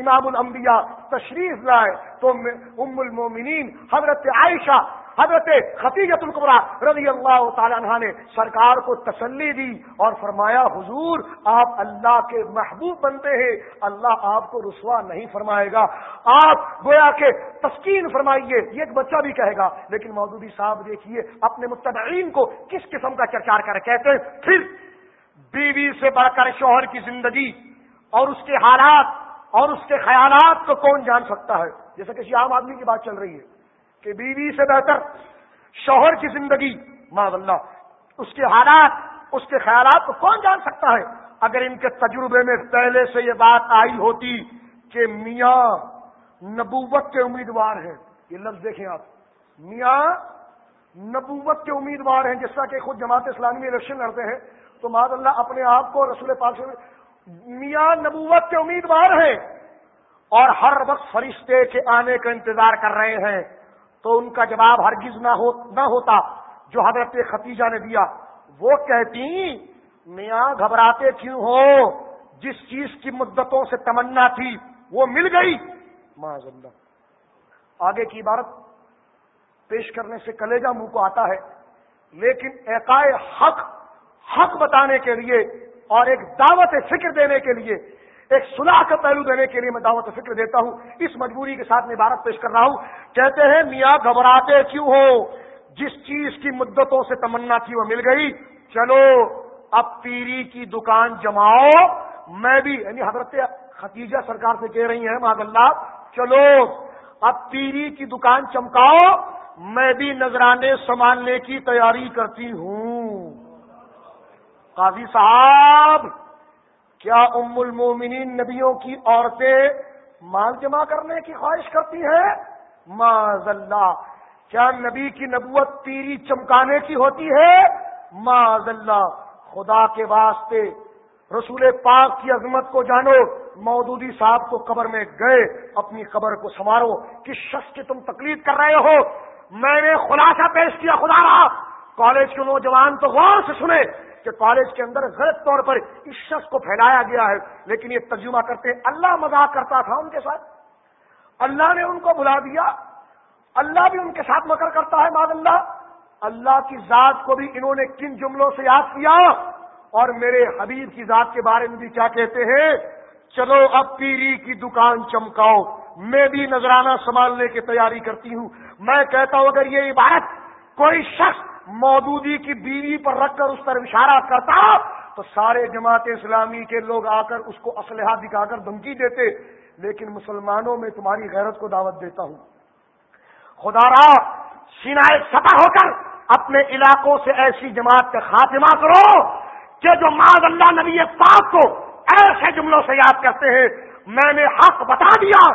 امام الانبیاء تشریف لائے، تو ام المومنین، حضرت عائشہ حضرت خطیجت القبرا رضی اللہ تعالیٰ عنہ نے سرکار کو تسلی دی اور فرمایا، حضور، آپ اللہ کے محبوب بنتے ہیں، اللہ آپ کو رسوا نہیں فرمائے گا۔ آپ گویا کے تسکین فرمائیے، یہ ایک بچہ بھی کہے گا۔ لیکن مودودی صاحب، دیکھیے، اپنے متبعین کو کس قسم کا چرچار کر کہتے ہیں؟ پھر بیوی سے بڑھ کر شوہر کی زندگی اور اس کے حالات اور اس کے خیالات کو کون جان سکتا ہے؟ جیسے کسی عام آدمی کی بات چل رہی ہے۔ کہ بیوی سے بہتر شوہر کی زندگی ماں اللہ اس کے حالات، اس کے خیالات کو کون جان سکتا ہے؟ اگر ان کے تجربے میں پہلے سے یہ بات آئی ہوتی کہ میاں نبوت کے امیدوار ہیں، یہ لفظ دیکھیں آپ، میاں نبوت کے امیدوار ہیں، جس طرح کہ خود جماعت اسلامی الیکشن لڑتے ہیں، تو ماض اللہ اپنے آپ کو رسول پاک سے میاں نبوت کے امیدوار ہیں، اور ہر وقت فرشتے کے آنے کا انتظار کر رہے ہیں۔ تو ان کا جواب ہرگز نہ ہو نہ ہوتا۔ جو حضرت ختیجہ نے دیا، وہ کہتی، میاں گھبراتے کیوں ہو؟ جس چیز کی مدتوں سے تمنا تھی، وہ مل گئی۔ معذ اللہ آگے کی عبارت پیش کرنے سے کلیجہ منہ کو آتا ہے، لیکن ایکائے حق حق بتانے کے لیے اور ایک دعوت فکر دینے کے لیے ایک صلاح کا پہلو دینے کے لیے میں دعوت فکر دیتا ہوں، اس مجبوری کے ساتھ میں عبارت پیش کر رہا ہوں۔ کہتے ہیں، میاں گھبراتے کیوں ہو؟ جس چیز کی مدتوں سے تمنا تھی وہ مل گئی۔ چلو، اب پیری کی دکان جماؤ۔ میں بھی یعنی حضرت ختیجہ سرکار سے کہہ رہی ہیں، ماں اللہ چلو، اب پیری کی دکان چمکاؤ۔ میں بھی نذرانے سنبھالنے کی تیاری کرتی ہوں۔ قاضی صاحب کیا ام المومنین نبیوں کی عورتیں مال جمع کرنے کی خواہش کرتی ہیں؟ معذ اللہ کیا نبی کی نبوت تیری چمکانے کی ہوتی ہے؟ معذ اللہ خدا کے واسطے رسول پاک کی عظمت کو جانو، مودودی صاحب کو قبر میں گئے، اپنی قبر کو سنوارو، کس شخص کی تم تکلیف کر رہے ہو؟ میں نے خلاصہ پیش کیا، خدا رہا کالج کے نوجوان تو غور سے سنے کہ کالج کے اندر غلط طور پر اس شخص کو پھیلایا گیا ہے، لیکن یہ ترجمہ کرتے اللہ مذاق کرتا تھا ان کے ساتھ۔ اللہ نے ان کو بلا دیا، اللہ بھی ان کے ساتھ مکر کرتا ہے ماد اللہ؟ اللہ کی ذات کو بھی انہوں نے کن جملوں سے یاد کیا؟ اور میرے حبیب کی ذات کے بارے میں بھی کیا کہتے ہیں؟ چلو اب پیری کی دکان چمکاؤ، میں بھی نذرانہ سنبھالنے کی تیاری کرتی ہوں۔ میں کہتا ہوں، اگر یہ عبارت کوئی شخص مودودی کی بیوی پر رکھ کر اس پر اشارہ کرتا، تو سارے جماعت اسلامی کے لوگ آ کر اس کو اسلحہ دکھا کر دھمکی دیتے، لیکن مسلمانوں میں تمہاری غیرت کو دعوت دیتا ہوں۔ خدا را، سینائے سطح ہو کر اپنے علاقوں سے ایسی جماعت کا خاتمہ کرو کہ جو ماض اللہ نبی پاک کو ایسے جملوں سے یاد کرتے ہیں، میں نے حق بتا دیا۔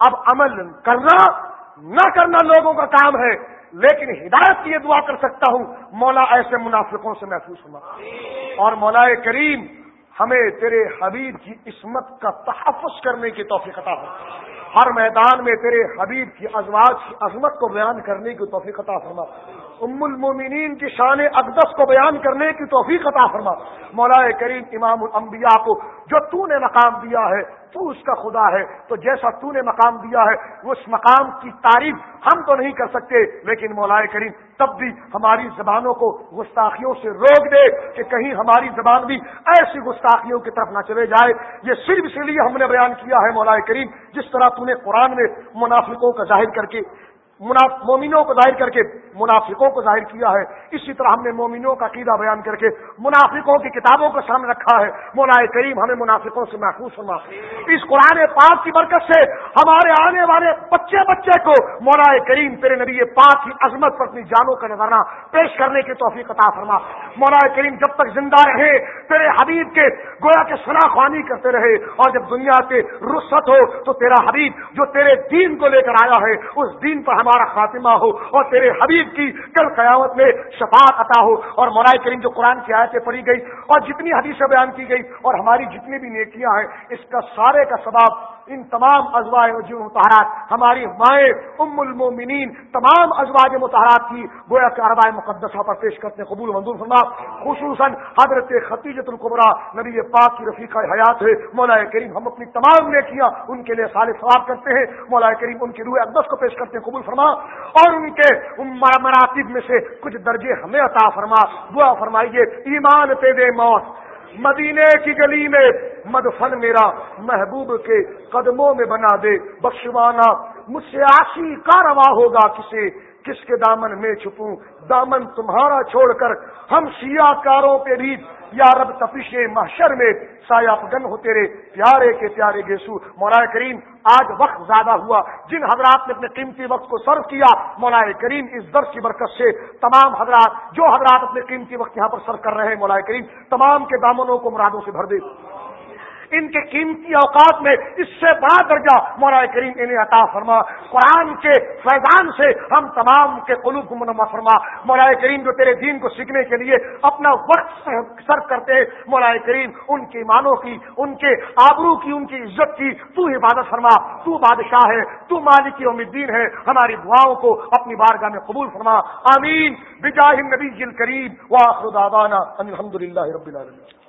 اب عمل کرنا، نہ کرنا لوگوں کا کام ہے۔ لیکن ہدایت کی یہ دعا کر سکتا ہوں، مولا ایسے منافقوں سے محفوظ ہونا اور مولا کریم ہمیں تیرے حبیب کی عصمت کا تحفظ کرنے کی توفیق عطا ہو ہر میدان میں تیرے حبیب کی ازواج کی عظمت کو بیان کرنے کی توفیق عطا فرما۔ ام المومنین کی شان اقدس کو بیان کرنے کی توفیق عطا فرما۔ مولا کریم امام الانبیاء کو جو تو نے مقام دیا ہے، تو اس کا خدا ہے۔ تو جیسا تو نے مقام دیا ہے، اس مقام کی تعریف ہم تو نہیں کر سکتے۔ لیکن مولا کریم تب بھی ہماری زبانوں کو گستاخیوں سے روک دے کہ کہیں ہماری زبان بھی ایسی گستاخیوں کی طرف نہ چلے جائے۔ یہ صرف اسی لیے ہم نے بیان کیا ہے مولا کریم، جس طرح تو نے قرآن میں منافقوں کا ظاہر کر کے مومنوں کو ظاہر کر کے منافقوں کو ظاہر کیا ہے۔ اسی طرح ہم نے مومنوں کا قیدہ بیان کر کے منافقوں کی کتابوں کو سامنے رکھا ہے۔ مولا کریم ہمیں منافقوں سے محفوظ فرما۔ اس قرآن پاک کی برکت سے ہمارے آنے والے بچے بچے کو مولا کریم تیرے نبی پاک کی عظمت پر اپنی جانوں کا نظرانہ پیش کرنے کی توفیق عطا فرما۔ مولا کریم جب تک زندہ رہے، تیرے حبیب کے گویا کے سنا خوانی کرتے رہے اور جب دنیا کے رخصت ہو تو تیرا حبیب جو تیرے دین کو لے کر آیا ہے، اس دین پر ہمارا خاتمہ ہو اور تیرے حبیب کی کل قیامت میں شفاعت عطا ہو اور مرائے کریم جو قرآن کی آیتیں پڑھی گئی اور جتنی حدیثیں بیان کی گئی اور ہماری جتنی بھی نیکیاں ہیں، اس کا سارے کا ثواب ان تمام ازواج متحرات، ہماری مائیں ام المومنین، تمام ازواج متحرات کی گویا کے اربائے مقدسہ پر پیش کرتے قبول منظور فرما، خصوصاً حضرت خطیجت القبرا نبی پاک کی رفیقہ حیات ہے مولا کریم، ہم اپنی تمام نیکیاں ان کے لیے سال ثواب کرتے ہیں مولا کریم ان کی روح اقدس کو پیش کرتے ہیں، قبول فرما۔ اور ان کے مراتب میں سے کچھ درجے ہمیں عطا فرما، دعا فرمائیے، ایمان پہ دے موت، مدینے کی گلی میں مدفن میرا محبوب کے قدموں میں بنا دے، بخشوانا، مجھ سے آسی کا روا ہوگا کسے، کس کے دامن میں چھپوں، دامن تمہارا چھوڑ کر ہم سیاہ کاروں پہ بھی یا رب تفیش محشر میں سایہ گن ہو تیرے پیارے کے پیارے گیسو۔ مولا کریم، آج وقت زیادہ ہوا۔ جن حضرات نے اپنے قیمتی وقت کو سرو کیا مولا کریم اس درس کی برکت سے تمام حضرات، جو حضرات اپنے قیمتی وقت یہاں پر صرف کر رہے ہیں مولا کریم، تمام کے دامنوں کو مرادوں سے بھر دے۔ ان کے قیمتی اوقات میں اس سے بڑا درجہ مولا کریم انہیں عطا فرما۔ قرآن کے فیضان سے ہم تمام کے قلوب کو منما فرما۔ مولا کریم جو تیرے دین کو سیکھنے کے لیے اپنا وقت سر کرتے مولا کریم ان کی مانوں کی، ان کے آبرو کی، ان کی عزت کی تو عبادت فرما۔ تو بادشاہ ہے، تو مالک کی الدین ہے۔ ہماری دعاؤں کو اپنی بارگاہ میں قبول فرما۔ آمین۔ بجاہ نبی جل کریم واخر دعوانا الحمد للہ رب العالمین۔